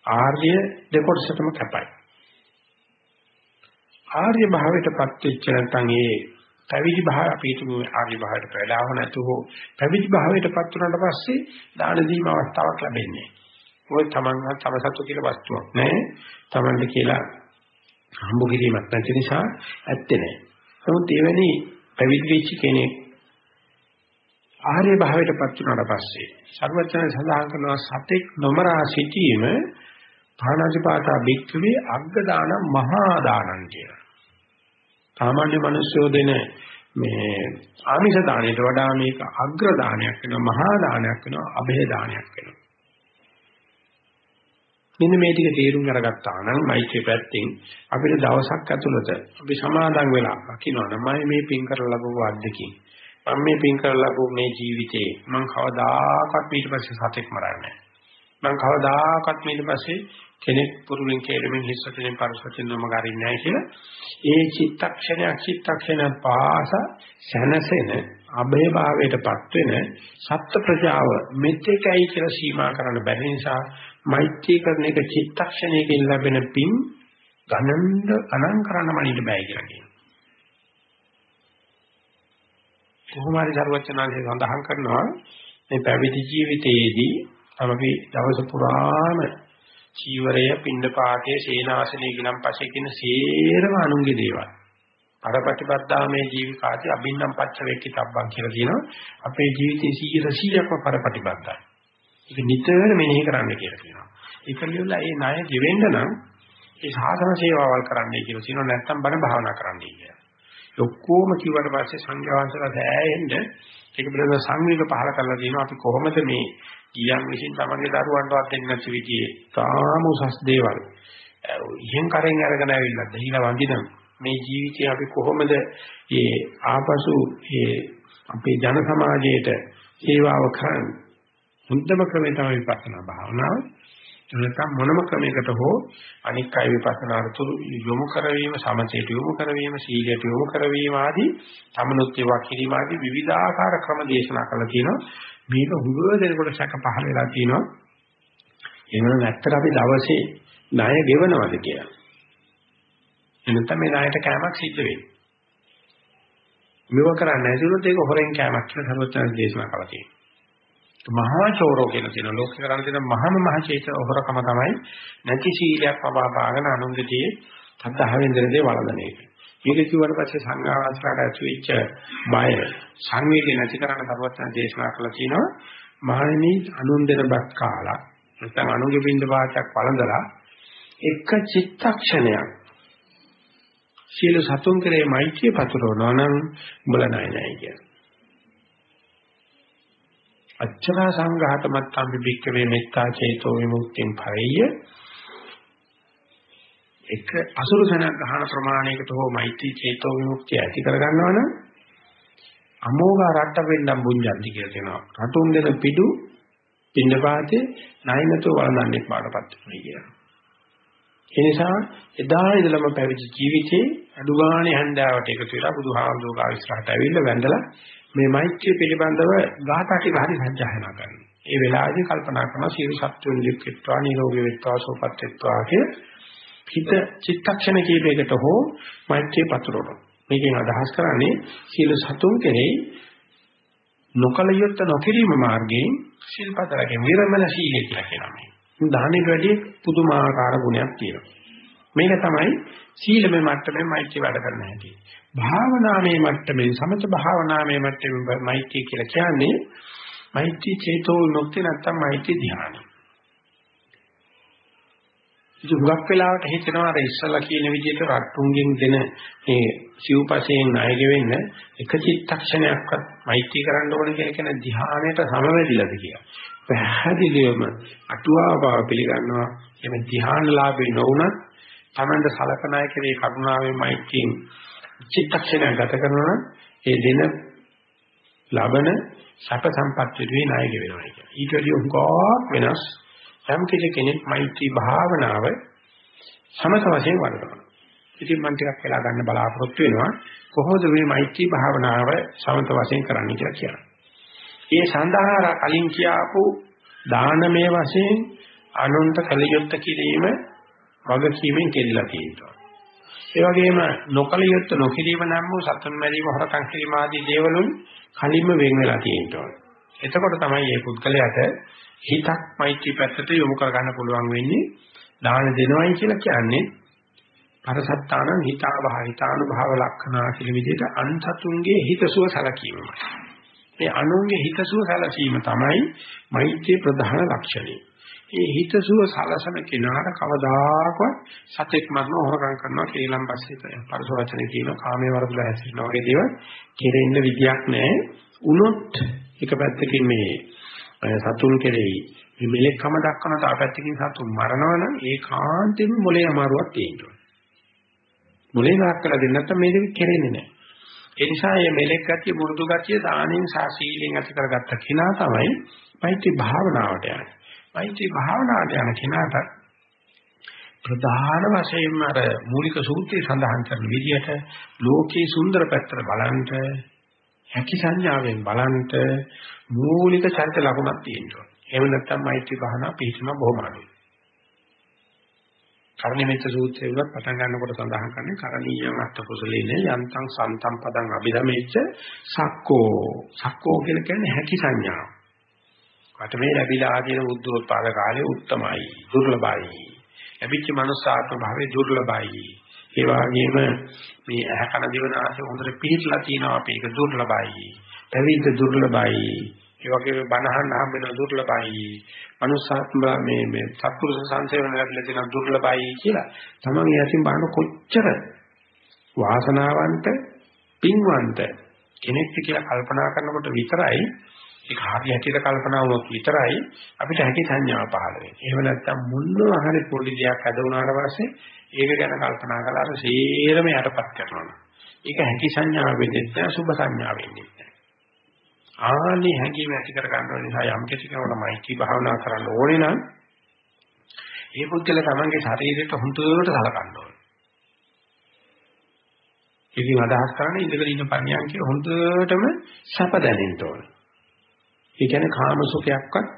S1: ආර්ය දෙකොටසටම කැපයි. ආර්ය භාවයටපත් වෙච්ච නැත්නම් ඒ පැවිදි භාවය අපි හිතමු ආර්ය භාවයට ප්‍රදාව නැතුව පැවිදි භාවයටපත් වුණාට පස්සේ දාන දීම අවස්ථාවක් ලැබෙන්නේ. මොකද තමන් තම සතු කියලා වස්තුවක් නැහැ. තමන්ට කියලා හම්බ කිරීමක් නැති නිසා ඇත්තේ නැහැ. නමුත් එවැනි පැවිදි වෙච්ච කෙනෙක් ආර්ය භාවයටපත් වුණාට පස්සේ සර්වඥයන් සඳහන් කරනවා සතෙක් නොමරා සිටීම පාණාතිපාතා බික්කවේ අග්ග දාන මහා දානං කියලා. සාමාන්‍ය මිනිස්සුෝ දෙන මේ ආමිෂ දාණයට වඩා මේක අග්‍ර දානයක් වෙනවා මහා දානයක් වෙනවා અભේ දානයක් වෙනවා. මෙන්න මේ ටික තේරුම් අරගත්තා නම් මෛත්‍රී පැත්තෙන් අපිට දවසක් ඇතුළත අපි සමාදන් වෙලා රකින්නවා මම මේ පින් කරලා ලැබුව අද්දකින්. මම මේ පින් කරලා ලැබුව මේ ජීවිතේ මම කවදාකවත් ඊට පස්සේ සතෙක් මරන්නේ නැහැ. මම කවදාකවත් ඊට පස්සේ කෙනෙක් පුරුලින් කෙරෙමින් හිස්සටින් පරිසටින් නොම ගරින්නේ නැහැ කියලා ඒ චිත්තක්ෂණයක් චිත්තක්ෂණ පාස සැනසෙන අභය භාවයටපත් වෙන සත්‍ය ප්‍රජාව මෙතෙකයි කියලා සීමා කරන්න බැරි නිසා මෛත්‍රී කරන එක චිත්තක්ෂණයකින් ලැබෙන පින් ගණන් ගණන් කරන්න මනින්න බෑ කියලා කියනවා. කොහොම හරි සර්වචනාංශය සඳහන් කරනවා මේ පැවිදි ජීවිතයේදී අපි දවස පුරාම චීවරය, පින්ඩපාතයේ, සේනාසනයේ ගිලම්පසේ කියන සේරම අනුන්ගේ දේවල්. පරපටිපද්දාමේ ජීවිකාති අබින්නම් පච්ච වේක්කි තබ්බන් කියලා කියනවා. අපේ ජීවිතයේ 100%ක්ම පරපටිපද්දයි. ඒක නිතර මෙනෙහි කරන්න කියලා කියනවා. ඒක ලියලා ඒ ණය ගෙවෙන්න නම් ඒ සාධන සේවාවල් කරන්නයි කියලා කියනවා. නැත්තම් බණ භාවනා කරන්නයි කියලා. ඔක්කොම කිව්වට පස්සේ සංඝයා වහන්සේලා සෑහෙන්න ඒක පිළිබඳව සංවේග පහල කරලා තියෙනවා. අපි කොහොමද මේ ගියන් විසින් තමන්ගේ දරුවන්ටවත් දෙන්නේ නැති විදිහේ තාම උසස් දේවල්. ඉහෙන් කරෙන් අරගෙන ඇවිල්ලා දහිලා වඳින මේ ජීවිතය අපි කොහොමද මේ ආපසු මේ අපේ ජන සමාජයේට සේවාව කරන්නේ? මුද්දම ක්‍රමේ තමයි විපස්සනා භාවනාව. නැත්නම් මොනම ක්‍රමයකට හෝ අනික් අය විපස්සනාට යොමු කරවීම සමථයට යොමු කරවීම සීලයට යොමු කරවීම ආදී තමනුත් ඒවා කිරීම ආදී විවිධාකාර ක්‍රම දේශනා කරලා තියෙනවා මේක හුඟ දෙනකොට සැක පහල වෙලා තියෙනවා. එනවා නැත්තර අපි දවසේ ණය ගෙවනවද කියලා. එනතම මේ ණයට කෑමක් සිද්ධ වෙන්නේ. මෙව කරන්නේ නැතිනොත් ඒක හොරෙන් කෑමක් කියලා සර්වඥ දේශනා කරලා තියෙනවා මහා චෝරෝ කියන තියෙන ලෝකේ කරන්න තියෙන මහම මහ චේත හොරකම තමයි නැති සීලයක් පවා පාගෙන අනුන්ගතියේ තත්හවෙන් දෙන දේ වළඳන එක. මේක කිව්වට පස්සේ සංඝාවාසරට ඇතුවිච්ච බය සංවේගය නැති කරන්න කරුවත්න දේශනා කළා කියනවා මහණෙනි අනුන් දෙන බත් කාලා නැත්නම් අනුන්ගේ බින්ද වාචක් වළඳලා එක චිත්තක්ෂණයක් සීල සතුන් කරේ මෛත්‍රිය පතුරවනවා නම් උඹලා නෑ නෑ කියන්නේ. අච්චරා සංඝාත මත්තම් විභික්කවේ මෙත්තා චේතෝ විමුක්තිං භවෙය එක අසුරු සනක් ගහන ප්‍රමාණයකට හෝ මෛත්‍රී චේතෝ විමුක්තිය ඇති කර ගන්නවා නම් අමෝඝ රට්ට වෙන්නම් බුඤ්ජන්ති කියලා කියනවා. රතුන් දෙන පිටු පින්නපාතේ ණයනතෝ වළඳන්නේ පාඩපත් වෙනවා කියනවා. ඒ නිසා එදා ඉඳලම පැවිදි ජීවිතේ අදුගානේ හැන්දාවට එකතු වෙලා බුදුහාමුදුරුවෝ ආවිස්රහට ඇවිල්ලා වැඳලා මේ මෛත්‍රිය පිළිබඳව ගාථා ටික හරි සංජානනා කරනවා. ඒ වෙලාවේදී කල්පනා කරනවා සියලු සත්වයන් ලිප්පෙත්වා නිරෝගී වෙත්වා සෝපත් වෙත්වා කිය හිත චිත්තක්ෂණ කීපයකට හෝ මෛත්‍රිය පතුරවනවා. මේකෙන් අදහස් කරන්නේ සියලු සතුන් කෙරෙහි නොකලියොත් නොකිරීම මාර්ගයෙන් ශිල්පතරගේ විරමණ සීලය කියලා කියනවා. දානෙට වැඩිය පුදුමාකාර ගුණයක් තියෙනවා. මේක තමයි සීලමය මට්ටමේ මෛත්‍රිය වැඩ කරන හැටි. භාවනාමය මට්ටමේ සමත භාවනාමය මට්ටමේ මෛත්‍රිය කියලා කියන්නේ මෛත්‍රී චේතෝ විමුක්තිය නැත්තම් මෛත්‍රී ධ්‍යානය. ඉතින් හුඟක් වෙලාවට හිතෙනවා අර ඉස්සලා කියන විදිහට රට්ටුන්ගෙන් දෙන මේ සිව්පසයෙන් ණය ගෙවෙන්න එක චිත්තක්ෂණයක්වත් මෛත්‍රී කරන්න ඕන කියලා කියන ධ්‍යානයට සමවැදිලාද කියලා. පැහැදිලිවම අටුවාව පිළිගන්නවා එමෙ ධ්‍යානලාභේ නොවුනත් තමන්ට සලකන අය කෙරේ කරුණාවෙන් මෛත්‍රියෙන් චිත්තක්ෂණය ගත කරනවා නම් ඒ දෙන ලබන සැප සම්පත් විදී ණය ගෙවෙනවා කියන්නේ. ඊට වඩා උගාවක් වෙනස් යම් කෙනෙක් මෛත්‍රී භාවනාව සමත වශයෙන් වඩනවා. ඉතින් මම ටිකක් වෙලා ගන්න බලාපොරොත්තු වෙනවා කොහොමද මේ මෛත්‍රී භාවනාව සමත වශයෙන් කරන්න කියලා කියනවා. ඒ සඳහා කලින් කියාපු දානමය වශයෙන් අනුන්ට කලියොත්ත කිරීම වගකීමෙන් කෙරලා තියෙනවා. ඒ වගේම නොකල යුත්ත නොකිරීම නම් වූ සතුන් මැරීම හොරකම් කිරීම ආදී දේවලුන් කලින්ම වෙන් වෙලා තියෙනවා. එතකොට තමයි මේ පුද්ගලයාට හිතක් මෛත්‍රී පැත්තට යොමු කර ගන්න පුළුවන් වෙන්නේ දාන දෙනවයි කියලා කියන්නේ පරසත්තාන හිතාවහ හිතානුභව ලක්ෂණා කියලා විදිහට අන්සතුන්ගේ හිතසුව සැලකීමයි. මේ අනුන්ගේ හිතසුව සැලසීම තමයි මෛත්‍රී ප්‍රධාන ලක්ෂණය. ඒ හිතසුව සලසන කෙනාට කවදාකවත් සතෙක් මරන හොරකම් කරනවා කේලම් පස්සේ පරස වචන කියන කාමයේ වරදලා හැසිරෙනවා වගේ දේවල් කෙරෙන්න විදියක් නැහැ. උනොත් එක පැත්තකින් මේ සතුන් කෙරෙහි මේ මෙලෙක්කම දක්වන තා පැත්තකින් සතුන් මරනවනම් ඒ කාන්තෙම මොලේ අමාරුවක් තියෙනවා. මොලේ නාක් කරලා දෙන්න නැත්නම් මේ දෙක කෙරෙන්නේ නැහැ. ඒ නිසා මේ මෙලෙක් ගතිය මුරුදු ගතිය දානෙන් සාසීලෙන් ඇති කරගත්ත කෙනා තමයි මෛත්‍රී භාවනාවට යන්නේ. මෛත්‍රී භාවනාවට යන කෙනාට ප්‍රධාන වශයෙන්ම අර මූලික සූත්‍රයේ සඳහන් කරන විදිහට ලෝකේ සුන්දර පැත්තට බලන්ට හැකි සංඥාවෙන් බලන්ට මූලික චරිත ලකුණක් තියෙනවා. එහෙම නැත්නම් මෛත්‍රී භාවනා පිළිසම බොහොම අඩුයි. කර්ණිමෙච්ච සූත්‍රය වල පටන් ගන්නකොට සඳහන් කරන්නේ කරණීයම් අත්ත කුසලේන යන්තං සන්තම් පදං අභිධමෙච්ච සක්කෝ සක්කෝ කියලා කියන්නේ හැකි සංඥාව. කට මේ ලැබිලා තියෙන බුද්ධෝත්පාද කාලේ උත්තමයි දුර්ලභයි. ලැබිච්ච මනුස්සාත්ම භාවයේ දුර්ලභයි. ඒ වගේම මේ ඇහ කන දිවනාසය හොඳට පිළිట్లా තියෙනවා අපි ඒක දුර්ලභයි. පැවිද්ද දුර්ලභයි. ඒ වගේම බණහන් හම්බෙන දුර්ලභයි. මනුස්සාත්ම මේ මේ සත්පුරුෂ සංසේවන ලැබිලා තියෙන දුර්ලභයි කියලා. තමන් යටින් බලන කොච්චර වාසනාවන්ත පින්වන්ත කෙනෙක්ද කියලා කල්පනා කරනකොට විතරයි ඒක හරි හැටියට කල්පනා වුණොත් විතරයි අපිට හැකි සංඥාව පහළ වෙන්නේ. එහෙම නැත්නම් මුල්ලෝ හරි පොඩි දෙයක් හද වුණාට පස්සේ ඒක ගැන කල්පනා කළාට සේරම යටපත් කරනවා. ඒක හැකි සංඥාව වෙන්නේ නැහැ සුභ සංඥාව වෙන්නේ නැහැ. ආනි හැඟීම ඇති කර ගන්න නිසා යම් කිසි කෙනෙකුට මෛත්‍රී භාවනා කරන්න ඕනේ නම් ඒ පුද්ගල තමන්ගේ ශරීරයට හුදුවට සලකන්න ඕනේ. ඉතින් අදහස් කරන්නේ ඉඳගෙන ඉන්න පණ්‍යාංකේ හොඳටම සැප දැනෙන්න ඕනේ. ඒ කියන්නේ කාම සුඛයක්වත්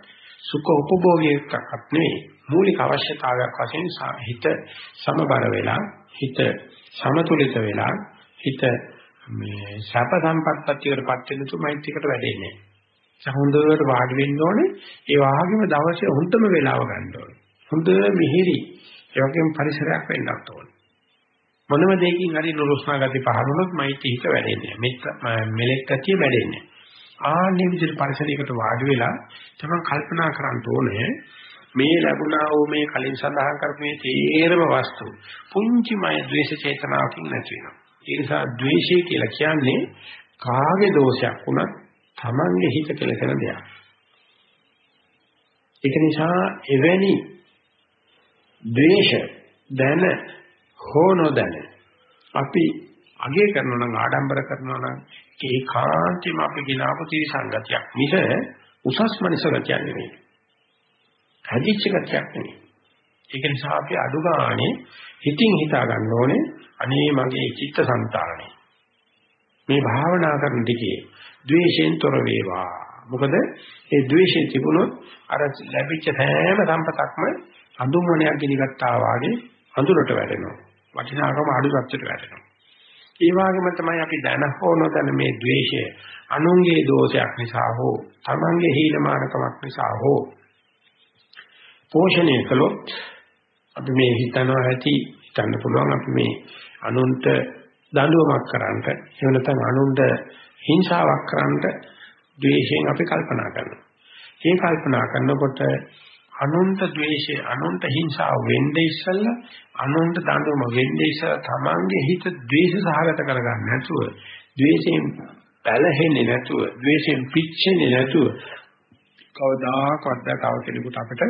S1: සුඛ උපභෝගයක්වත් නෙවෙයි. මූලික අවශ්‍යතාවයක් වශයෙන් හිත සමබර වෙලා හිත සමතුලිත වෙලා හිත මේ සැප සම්පත්තියකටපත් වෙන තු මෛත්‍රියකට වැඩෙන්නේ. සහොඳට වාඩි වෙන්න ඕනේ. ඒ වගේම දවසේ හොඳම වෙලාව ගන්න ඕනේ. හොඳ මිහිරි ඒ වගේම පරිසරයක් වෙන්නත් ඕනේ. මොනම දෙයකින් හරි නුරුස්නා ගති පහළොනොත් මෛත්‍රී හිත වැඩෙන්නේ. මෙත් මෙලෙක් ගතිය වැඩෙන්නේ. ආන්නේ විදිහට පරිසරයකට වාඩි වෙලා තමයි කල්පනා කරන්න ඕනේ මේ ලැබුණා වූ මේ කලින් සඳහන් කරපු මේ තේරම වස්තු පුංචිමය ද්වේෂ චේතනාවකින් නැති වෙනවා. ඒ නිසා ද්වේෂය කියලා කියන්නේ කාගේ දෝෂයක් වුණත් Tamange හිත කෙලසන දෙයක්. ඒක නිසා එවැනි ද්වේෂ දැන හෝ නොදැන අපි අගය කරනවා නම් ආඩම්බර කරනවා නම් ඒකාන්තයෙන්ම අපි ගినాපු තීසංගතියක් මිස උසස් මනසකට නෙමෙයි. හැදිච්ච ගතියක් නෙමෙයි. ඒක නිසා අපි අඩු ගානේ හිතින් හිතා ගන්න ඕනේ අනේ මගේ චිත්තසංතානයි. මේ භාවනා කරන දිගේ ද්වේෂයෙන් තොර වේවා. මොකද ඒ ද්වේෂය තිබුණොත් අර ලැබිච්ච සෑම සම්පතක්ම හඳුන්වනයක් ගිනිගත්තා වාගේ හඳුනට වැටෙනවා. වටිනාකම අඩු සත්‍යට වැටෙනවා. ඒ වගේම තමයි අපි දැන හෝ නොදැන මේ द्वේෂය අනුන්ගේ දෝෂයක් නිසා හෝ තමන්ගේ හීනමානකමක් නිසා හෝ පෝෂණය කළොත් අපි මේ හිතනවා ඇති හිතන්න පුළුවන් අපි මේ අනුන්ට දඬුවමක් කරන්නට එහෙම නැත්නම් අනුන්ට හිංසාවක් කරන්නට ද්වේෂයෙන් අපි කල්පනා කරනවා. මේ කල්පනා කරනකොට අනුන්ට ද්වේෂය අනුන්ට හිංසාව වෙන්නේ ඉස්සෙල්ලා අනුන්ට දඬුවම වෙන්නේ ඉස්සෙල්ලා තමන්ගේ හිත ද්වේෂ සහගත කරගන්න නැතුව ද්වේෂයෙන් පැලහෙන්නේ නැතුව ද්වේෂයෙන් පිච්චෙන්නේ නැතුව කවදාකවත් තව කෙනෙකුට අපිට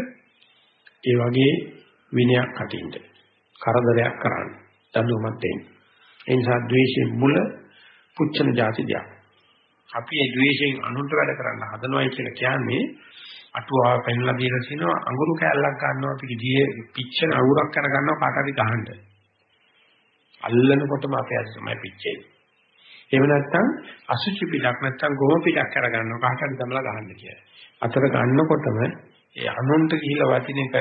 S1: ඒ වගේ විනයක් අටින්න කරදරයක් කරන්න දඬුවමක් දෙන්න ඒ නිසා ද්වේෂයෙන් මුල පුච්චන જાති දෙයක් අපි ඒ ද්වේෂයෙන් අනුන්ට වැඩ කරන්න හදනවයි කියලා කියන්නේ අටුවාව පෙන්ලා දීලා තිනවා අඟුරු කෑල්ලක් ගන්නවා අපි ගියේ පිච්චෙන අඟුරක් කර ගන්නවා කාට හරි ගහන්න. අල්ලනකොටම අපේ අත තමයි පිච්චෙන්නේ. එහෙම නැත්නම් අසුචි පිටක් නැත්නම් ගොම පිටක් කර ගන්නවා කාට හරි දමලා ගහන්න කියලා. අතර ගන්නකොටම ඒ අනුන්ට ගිහිලා වටින එක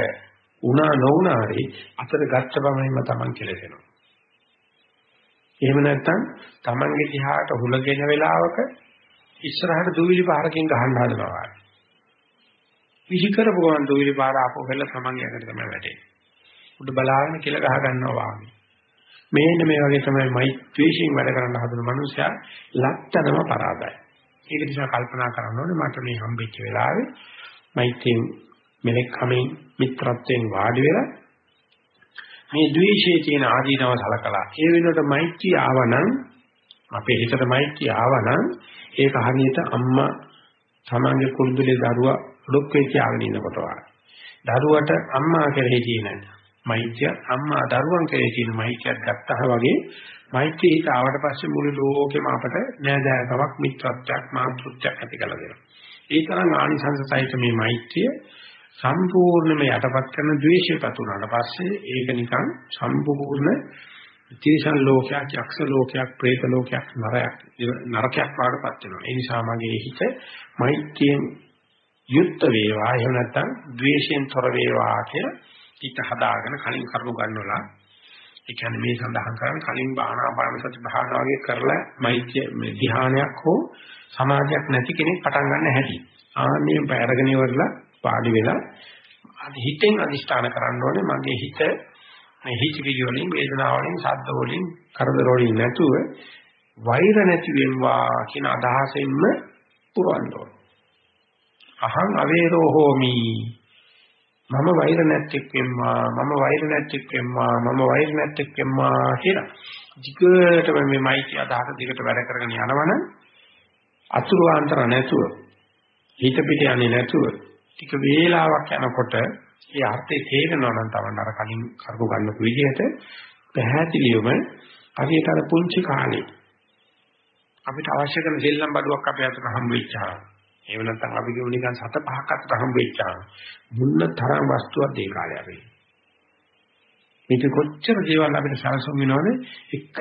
S1: උනා නොඋනා හරි අතර ගච්ඡ බවයින්ම Taman කෙලසෙනවා. එහෙම නැත්නම් Tamanගේ දිහාට හුලගෙන වෙලාවක ඉස්සරහට දුවිලි පාරකින් ගහන්න හදනවා. විහි කරපු ගමන් දුවිලි පාර ආපහු වෙලා තමන්ගේ අකට තමයි වැටෙන්නේ. උඩ බලාගෙන කියලා ගහ ගන්නවා වාගේ. මේන්න මේ වගේ තමයි මෛත්‍රීයෙන් වැඩ කරන්න හදන මනුස්සයා ලක්තරම පරාදයි. ඒක නිසා කල්පනා කරන්න ඕනේ මට මේ හම්බෙච්ච වෙලාවේ මෛත්‍රියෙන් මෙලෙක් කමින් මිත්‍රත්වයෙන් වාඩි වෙලා මේ ද්වේෂයේ තියෙන ආදීනව සලකලා ඒ වෙනුවට මෛත්‍රී ආවනම් අපේ හිතට මෛත්‍රී ආවනම් ඒක හරියට අම්මා තමන්ගේ කුරුදුලේ දරුවා ලොක් වෙච්ච ආගෙන ඉන්නකොට වගේ. දරුවට අම්මා කෙරෙහි තියෙන මෛත්‍රිය අම්මා දරුවන් කෙරෙහි තියෙන මෛත්‍රියක් ගත්තා වගේ මෛත්‍රී හිත ආවට පස්සේ මුළු ලෝකෙම අපට නෑදෑකමක් මිත්‍රත්වයක් මාතෘත්වයක් ඇති කළ දෙනවා. ඒ තරම් ආනිසංසසයිත මේ මෛත්‍රිය සම්පූර්ණයෙන්ම යටපත් කරන ද්වේෂය පතුනාට පස්සේ ඒක නිකන් සම්පූර්ණ තිරිසන් ලෝකයක්, යක්ෂ ලෝකයක්, പ്രേත ලෝකයක්, නරයක් නරකයක් වඩපත් වෙනවා. ඒ නිසා මගේ හිත මෛත්‍රියෙන් යුක්ත වේවා එහෙම නැත්නම් ද්වේෂයෙන් තොර වේවා කියලා හිත හදාගෙන කලින් කරුණු ගන්නවලා ඒ කියන්නේ මේ සඳහන් කරන් කලින් බාහනාපාන සති භාවනා වගේ කරලා මෛත්‍රිය මේ ධ්‍යානයක් හෝ සමාධියක් නැති කෙනෙක් පටන් ගන්න හැටි. ආන්නේ පැරගෙන ඉවරලා පාඩි වෙලා හිතෙන් අදිෂ්ඨාන කරන්න ඕනේ මගේ හිත මේ හිතවිලි වලින් වේදනාව වලින් ශබ්ද වලින් කරදර වලින් නැතුව වෛර නැති වෙනවා කියන අදහසෙන්ම පුරවන්න ඕනේ. අහං අවේරෝ හෝමි මම වෛර නැත්තේක් වෙම්මා මම වෛර නැත්තේක් වෙම්මා මම වෛර නැත්තේක් වෙම්මා කියලා ධිකටම මේ මෛත්‍රී අදහස දිගට වැඩ කරගෙන යනවනම් අතුරු අන්තර නැතුව හිත පිට යන්නේ නැතුව ටික වේලාවක් යනකොට ඒ අර්ථය තේරෙනවා නම් තමයි අර කලින් කරපු ගන්නපු විදිහට පැහැදිලිවම හරියට අර පුංචි කාලේ අපිට අවශ්‍ය කරන සෙල්ලම් බඩුවක් අපේ අතට හම්බ වෙච්චා එහෙම නැත්නම් අපි කියමු නිකන් සත පහක් අතට හම්බෙච්චා මුන්න තරම් වස්තුවක් ඒ කාලේ අපි. මේක කොච්චර දේවල් අපිට සලසුම් වෙනවද එක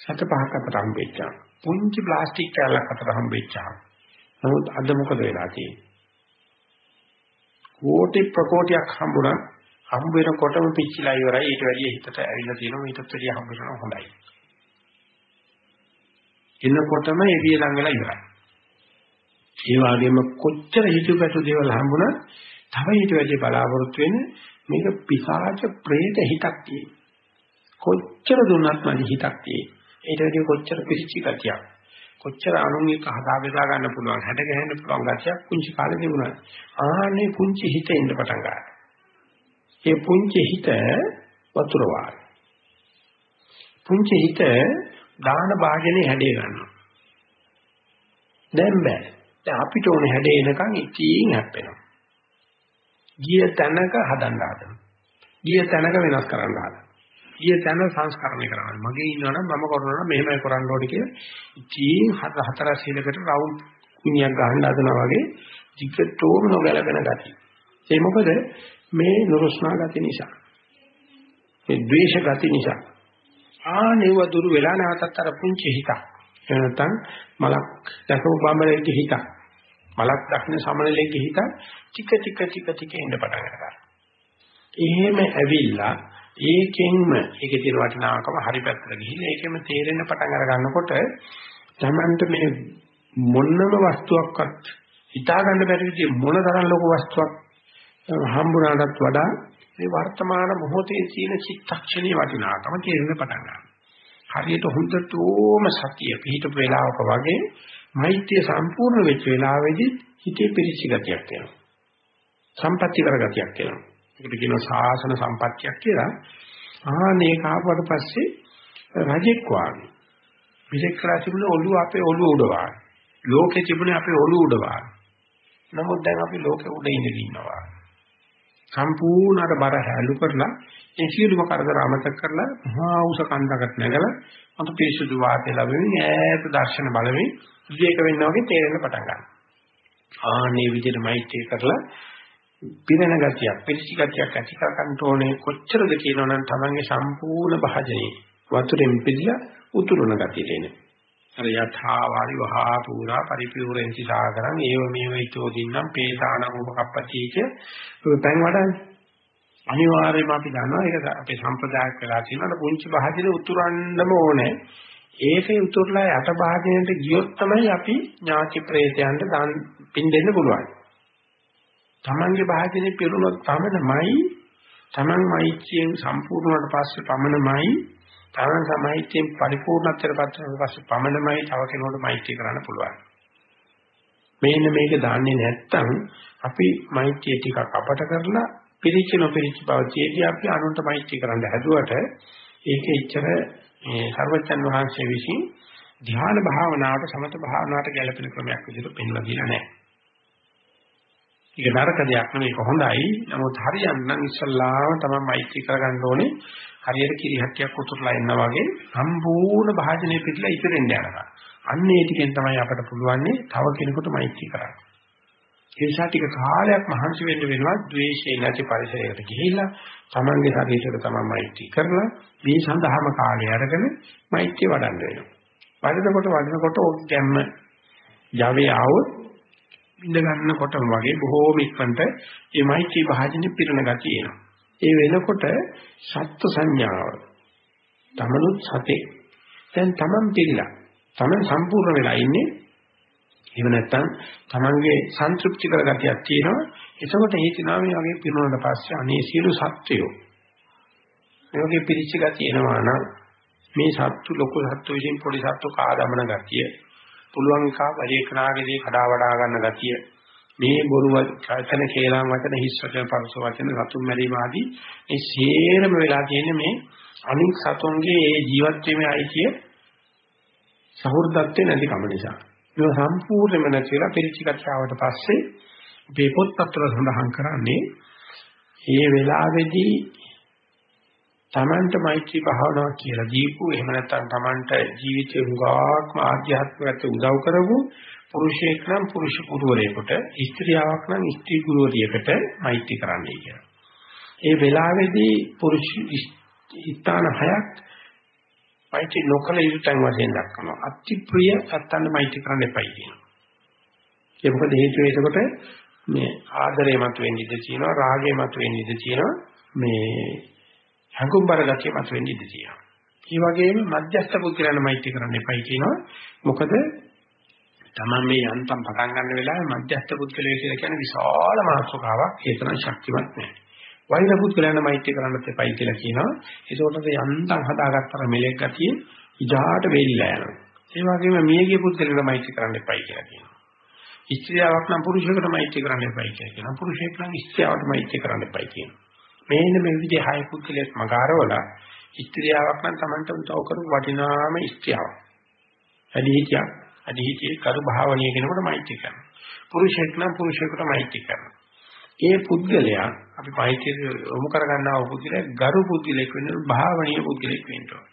S1: සත පහක් අතර හම්බෙච්චා. පුංචි ප්ලාස්ටික් කෑල්ලක් අතර හම්බෙච්චා. නමුත් අද මොකද වෙලා තියෙන්නේ? කෝටි ප්‍රකෝටියක් හම්බුණා හම්බ වෙනකොටම පිච්චිලා ඉවරයි ඊට වැඩිය හිතට ඇවිල්ලා තියෙනවා ඊටත් වැඩිය හම්බ වෙනවා හොඳයි. එනකොටම එළිය ලඟ වෙලා ඉවරයි. ඒ වගේම කොච්චර හිතුවපැතු දේවල් හම්බුණත් තව ඊට වැඩි බලාපොරොත්තු වෙන මේක පිසාච ප්‍රේත හිතක් තියෙන. කොච්චර දුන්නත් මදි හිතක් තියෙන. ඊට වැඩි කොච්චර පිසිචි ගතියක්. කොච්චර අනුන්ගේ කහදා බෙදා ගන්න පුළුවන් හැඩ ගැහෙන්න පුළුවන් ගතියක් පුංචි කාලේ තිබුණා. ආන්නේ පුංචි හිතේ ඉඳ පටන් ගන්නවා. ඒ පුංචි හිත වතුර වාගේ. පුංචි හිත දාන භාජනේ හැඩේ ගන්නවා. දැන් බෑ. දැන් අපිට ඕනේ හැඩේ එනකන් ඉතින් හැප්පෙනවා. ගිය තැනක හදන්න හදනවා. ගිය තැනක වෙනස් කරන්න හදනවා. ගිය තැන සංස්කරණය කරනවා. මගේ ඉන්නවනම් මම කරනවා නම් මෙහෙමයි කරන්න ඕනේ කියලා ඉතින් හතර සීලකට රවුම් කුණියක් ගහන්න හදනවා වගේ ටිකටෝම නොගැලපෙන ගතිය. ඒ මොකද මේ නුරුස්නා ගති නිසා. මේ ද්වේෂ ගති නිසා. ආනෙව දුරු වෙලා නැවතත් අර පුංචි හිතක්. එනතන් මලක් දැකපු බඹලෙක්ගේ හිතක්. මලක් දක්න සමනලෙක්ගේ හිතක් ටික ටික ටික ටික එන්න පටන් ගන්නවා. එහෙම ඇවිල්ලා ඒකෙන්ම ඒකේ තියෙන වටිනාකම හරි පැත්තට ගිහිල්ලා ඒකෙම තේරෙන්න පටන් අර ගන්නකොට තමන්ට මේ මොනම වස්තුවක්වත් හිතා ගන්න බැරි විදිහ මොන තරම් ලොකු වස්තුවක් හම්බුනාටත් වඩා මේ වර්තමාන මොහොතේ තියෙන චිත්තක්ෂණයේ වටිනාකම තේරෙන්න පටන් ගන්නවා. හරියට හොඳටම සතිය පිහිටපු වෙලාවක වගේ මෛත්‍රිය සම්පූර්ණ වෙච්ච වෙලාවේදී හිතේ පිරිච්ච ගතියක් එනවා. සම්පත්‍ති කර ගතියක් එනවා. ඒකට කියනවා සාසන සම්පත්‍තියක් කියලා. ආනේ කාපුවට පස්සේ රජෙක් වාගේ. විශේෂ කරලා තිබුණේ ඔළුව අපේ ඔළුව උඩ වාගේ. ලෝකේ තිබුණේ අපේ ඔළුව උඩ වාගේ. නමුත් දැන් අපි ලෝකේ උඩ ඉඳගෙන ඉන්නවා. සම්පූර්ණ අර බර හැලු කරලා ඒ සියලුම කරදර අමතක කරලා මහා උස කන්දකට නැගලා මත පිරිසුදු වාතය ලැබෙමින් ඈත දර්ශන බලමින් විවේක වෙන්න වගේ තේරෙන්න පටන් ගන්නවා. ආනේ විදිහට මෛත්‍රී කරලා පිරෙන ගතියක් පිරිසි ගතියක් ඇති කර ගන්න ඕනේ කොච්චරද කියනවනම් තමන්ගේ සම්පූර්ණ භාජනයේ වතුරෙන් පිළිලා උතුරන ගතියට එන. අර යථා වාරි වහා පුරා පරිපූර්ණෙන්ති සාගරං ඒව මේව ඊතෝ දින්නම් පේතානං උපකප්පතිච පැන් වඩන්නේ. අනිවාර්යයෙන්ම අපි දන්නවා ඒක අපේ සම්ප්‍රදායක් වෙලා තියෙනවා පුංචි භාජනේ උතුරන්නම ඕනේ. ඒකේ උතුරලා යට භාජනයට ගියොත් තමයි අපි ඥාති ප්‍රේතයන්ට දාන් පින් දෙන්න පුළුවන්. තමන්ගේ භාජනේ පිරුණොත් පමණමයි තමන් මෛත්‍රියෙන් සම්පූර්ණවට පස්සේ පමණමයි තමන් සමෛත්‍රියෙන් පරිපූර්ණත්වයට පත් වෙන පස්සේ පමණමයි තව කෙනෙකුට මෛත්‍රී කරන්න පුළුවන්. මේන්න මේක දාන්නේ නැත්තම් අපි මෛත්‍රිය ටිකක් අපට කරලා පිරිච්ච නොපිරිච්ච බව තියදී අපි අනුන්ට මෛත්‍රී කරන්න හැදුවට ඒක එච්චර මේ සර්වචන් වහන්සේ විසින් ධ්‍යාන භාවනාවට සමත භාවනාවට ගැලපෙන ක්‍රමයක් විදිහට පෙන්වලා දීලා නැහැ. ඒක නරක දෙයක් නෙවෙයි හොඳයි. නමුත් හරියන්න නම් ඉස්සල්ලාම තමයි මෛත්‍රී කරගන්න ඕනේ. හරියට කිරි හට්ටියක් උතුරලා එන්න වගේ සම්පූර්ණ භාජනය පිටලා ඉතිරෙන්න යනවා. අන්න ඒ ටිකෙන් තමයි අපට පුළුවන්නේ තව කෙනෙකුට මෛත්‍රී කරන්න. ඒ නිසා ටික කාලයක් මහන්සි වෙන්න වෙනවා ද්වේෂය නැති පරිසරයකට ගිහිල්ලා Tamange ශරීරයට තමයි මෛත්‍රී කරලා මේ සඳහාම කාලය අරගෙන මෛත්‍රී වඩන්න වෙනවා. වඩනකොට වඩනකොට ඕක ගැම්ම යවේ આવොත් ඉඳ ගන්නකොටම වගේ බොහෝම ඉක්මනට මේ මෛත්‍රී භාජනේ පිරණ ගතිය එනවා. ඒ වෙනකොට සත්ත්ව සංඥාව. තමනුත් සතේ. දැන් තමන් පිළිලා. තමන් සම්පූර්ණ වෙලා ඉන්නේ. එහෙම නැත්නම් තමන්ගේ සන්තුෂ්ටි කර ගතියක් තියෙනවා. එතකොට හිතනවා මේ වගේ පිරුණාට පස්සේ අනේ සියලු සත්වයෝ. මේ වගේ පිරිච්ච ගතිය එනවා නම් මේ සත්තු ලොකු සත්තු විසින් පොඩි සත්තු කාදමන ගතිය පුළුවන් එකා පරිේකනාගේදී කඩා වඩා ගන්න ගතිය මේ බොරු වචන කේලම් වචන හිස් වචන පරස වචන සතුන් මැරීම ආදී මේ සේරම වෙලා තියෙන්නේ මේ අනික් සතුන්ගේ ඒ ජීවත් වීමේ අයිතිය සහෘදත්වේ නැති කම නිසා. ඒක සම්පූර්ණයෙන්ම නැතිලා පිරිචිකච්ඡාවට පස්සේ මේ පොත්පත්වල සඳහන් කරන්නේ මේ වෙලාවේදී තමන්ට මෛත්‍රී භාවනාව කියලා දීපු එහෙම නැත්නම් තමන්ට ජීවිතේ හුඟක්ම ආධ්‍යාත්මිකව උදව් කරපු පුරුෂයෙක් නම් පුරුෂ පුරවරයෙකුට ස්ත්‍රියාවක් නම් ස්ත්‍රී ගුරුවරියකට මෛත්‍රී කරන්නයි කියලා. ඒ වෙලාවේදී පුරුෂ ස්ථාන හයක් මෛත්‍රී නොකල යුතුයන් වශයෙන් දක්වනවා. අති ප්‍රිය සත්තන්න මෛත්‍රී කරන්න එපයි කියනවා. ඒ මොකද හේතුව ඒකට මේ ආදරේ මත වෙන්න ඉඩ තියෙනවා, රාගේ මත වෙන්න ඉඩ තියෙනවා, මේ හඟුම්බර ගතිය මත වෙන්න ඉඩ තියෙනවා. ඒ වගේම මධ්‍යස්ථ පුද්ගලයන් මෛත්‍රී කරන්න එපයි කියනවා. මොකද තමන් මේ යන්තම් පටන් ගන්න වෙලාවේ මධ්‍යස්ථ පුද්ගලයෙක් කියලා කියන්නේ විශාල මාත්‍රකාවක් ඒ තරම් ශක්තිමත් නැහැ. වෛර පුද්ගලයන් මෛත්‍රී කරන්නත් එපයි කියලා කියනවා. ඒකෝටද යන්තම් හදාගත්තර මෙලෙක් ගතිය ඉජාට වෙලිලා යනවා. ඒ වගේම මියගේ පුද්ගලයන් මෛත්‍රී කරන්න එපයි කියලා කියනවා. ස්ත්‍රියක් නම් පුරුෂයෙකුට මෛත්‍රී කරන්න එපයි කියලා කියනවා. පුරුෂයෙක් නම් ස්ත්‍රියට මෛත්‍රී කරන්න එපයි කියනවා. මේන්න මේ විදිහේ හය පුද්ගලයෙක් මගාරවල ස්ත්‍රියක් නම් Tamanට උදව් කරපු වටිනාම ස්ත්‍රියක්. වැඩිහිටියක් අධිහිතියේ කරු භාවනීය කෙනෙකුට මෛත්‍රී කරනවා. පුරුෂයෙක් නම් පුරුෂයෙකුට මෛත්‍රී කරනවා. ඒ පුද්ගලයා අපි මෛත්‍රිය යොමු කර ගන්නා වූ පුද්ගලයා ගරු පුද්ගලෙක් වෙන භාවනීය පුද්ගලෙක් වෙන්න ඕන.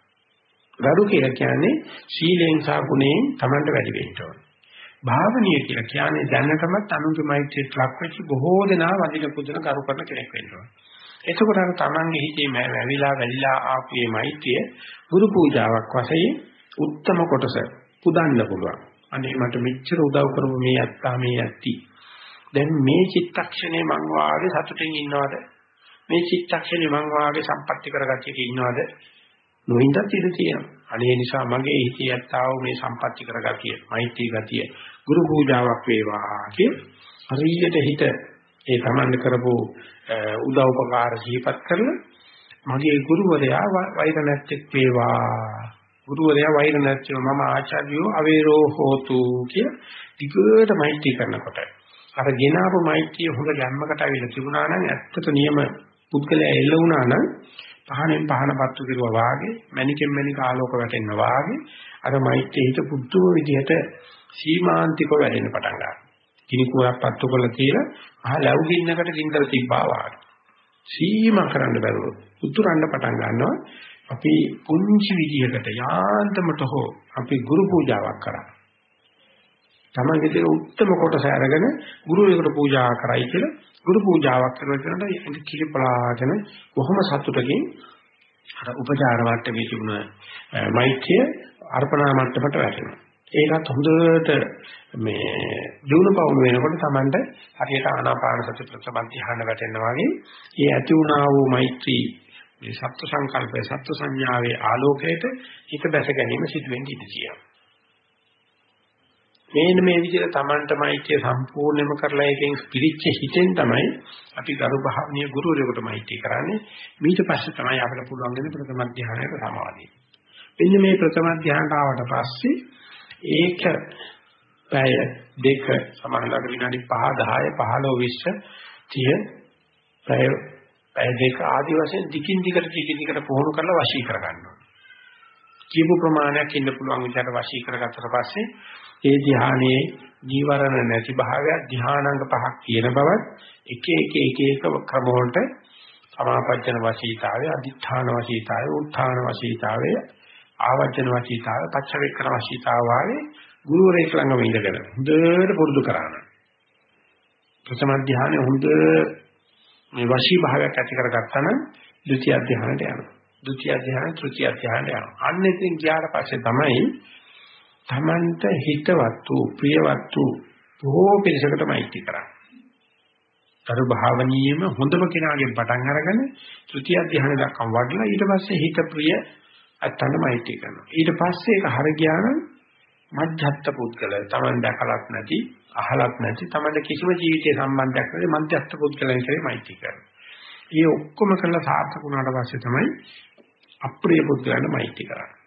S1: ගරු කියලා කියන්නේ සීලෙන් සහ ගුණයෙන් Tamanට වැඩි වෙන්න ඕන. භාවනීය කියලා කියන්නේ දැනටමත් අනුන්ගේ මෛත්‍රියට ලක් වෙච්ච බොහෝ දෙනා වදින පුදුන කරු කරන කෙනෙක් වෙන්න ඕන. එතකොට අර Tamanගේ හිතේ වැවිලා වැලිලා ආපු මේ මෛත්‍රිය ගුරු පූජාවක් වශයෙන් උත්තම කොටස පුදන්න පුළුවන්. අනේ මට මෙච්චර උදව් කරපු මේ අත්තා මේ ඇත්ටි. දැන් මේ චිත්තක්ෂණේ මං වාගේ සතුටින් ඉන්නවද? මේ චිත්තක්ෂණේ මං වාගේ සම්පත්‍ති කරගatiයක ඉන්නවද? නොහින්දත් ඉඳ තියෙනවා. අනේ නිසා මගේ හිතේ ඇත්තාව මේ සම්පත්‍ති කරගatiය, මෛත්‍රී ගතිය, ගුරු පූජාවක් වේවා කිය. හරියට හිත ඒ තමන්ද කරපු උදව් උපකාර සිහිපත් කරලා මගේ ගුරුවරයා වෛර නැත්තේක් වේවා ගුරුවරයා වෛර නැතිව මම ආචාර්යෝ අවේරෝ හෝතු කිය ටිකට මෛත්‍රී කරනකොට අර ගෙනාවු මෛත්‍රිය හොඳ ගැම්මකට අවිලා තිබුණා නම් ඇත්තට නියම පුද්ගලයා එල්ල වුණා නම් පහනෙන් පහන පත්තු කිරුවා වාගේ මණිකෙන් මණික ආලෝක වැටෙනවා වාගේ අර මෛත්‍රිය හිත පුදුම විදිහට සීමාන්තිකව වැඩෙන්න පටන් ගන්නවා. කිනි කුරක් පත්තු කරලා තියලා අහ ලැබු ගින්නකට ගින්දර තිබ්බා වාගේ. සීමා කරන්න බැරුව උතුරන්න පටන් ගන්නවා. අපි පුංචි විදිහකට යාන්තමට හෝ අපි ගුරු පූජාවක් කරා. තමන්ගේ දේ උත්තම කොටස අරගෙන ගුරුවරයෙකුට පූජා කරයි කියලා ගුරු පූජාවක් කරනකොට ඒක කිලිපලාගෙන කොහොම සතුටකින් අර උපචාර වට්ටමේ තිබුණ මෛත්‍රිය අර්පණා මට්ටමට වැටෙනවා. ඒකත් හොඳට මේ දිනු පවුණු වෙනකොට Tamanට හරියට ආනාපාන සති ප්‍රතිපද ධ්‍යාන වැටෙනවා වගේ ඒ ඇති වුණා වූ මෛත්‍රී මේ සත්‍ය සංකල්පය සත්‍ය සංඥාවේ ආලෝකයට හිත බැස ගැනීම සිදුවෙන්නේ ඉඳී තියෙනවා. මේන මේ විදිහට Tamanට මෛත්‍රිය සම්පූර්ණයෙන්ම කරලා එකෙන් පිරිච්ච හිතෙන් තමයි අපි ගරු භාවනීය ගුරුවරයෙකුට මෛත්‍රී කරන්නේ. ඊට පස්සේ තමයි අපිට පුළුවන් වෙන ප්‍රථම ධ්‍යානයට සමාදින්න. මෙන්න මේ ප්‍රථම ධ්‍යානට ආවට පස්සේ ඒක පැය දෙක සමානලට විනාඩි 5 10 15 20 30 පැය පැය දෙක ආදි වශයෙන් දිගින් දිගට දිගින් දිගට පුහුණු කරලා වශී කර ගන්නවා. කියපු ප්‍රමාණයක් ඉන්න පුළුවන් විදිහට වශී කරගත්තට පස්සේ ඒ ධ්‍යානයේ ජීවරණ නැති භාවය ධ්‍යානාංග පහක් තියෙන බවත් එක එක එක එක ක්‍රම වලට සමාපජ්ජන වශීතාවය අදිඨාන වශීතාවය උත්ථාන වශීතාවය ආවර්ජන වශීතාවය පච්චවේක්කන වශීතාවය වාගේ ගුරුවරයෙක් ළඟම ඉඳගෙන හොඳට පුරුදු කරාන ප්‍රථම ධ්‍යානයේ හොඳ මේ වශී භාවයක් ඇති කරගත්තා නම් ဒုတိ ය ධ්‍යානට යනවා ဒုတိ ය ධ්‍යාන තෘතිය ධ්‍යානට යනවා අන්න ඉතින් ගියාට පස්සේ තමයි Tamanට හිතවත් වූ ප්‍රියවත් වූ බොහෝ පිරිසකට මෛත්‍රී කරන්නේ. කරු භාවනීයම හොඳම කෙනාගෙන් පටන් අරගෙන ත්‍ෘතිය ධ්‍යාන දක්වා වඩලා ඊට පස්සේ හිත ප්‍රිය අත්තන්න මෛත්‍රී කරනවා. ඊට පස්සේ ඒක හර ගියා නම් මධ්‍යස්ථ පුද්ගල Taman දැකලත් නැති අහලත් නැති Tamanට කිසිම ජීවිතේ සම්බන්ධයක් නැති මධ්‍යස්ථ පුද්ගලයන් කෙරේ මෛත්‍රී කරනවා. මේ ඔක්කොම කරලා සාර්ථක වුණාට පස්සේ තමයි අප්‍රිය පුද්ගලයන්ට මෛත්‍රී කරන්නේ.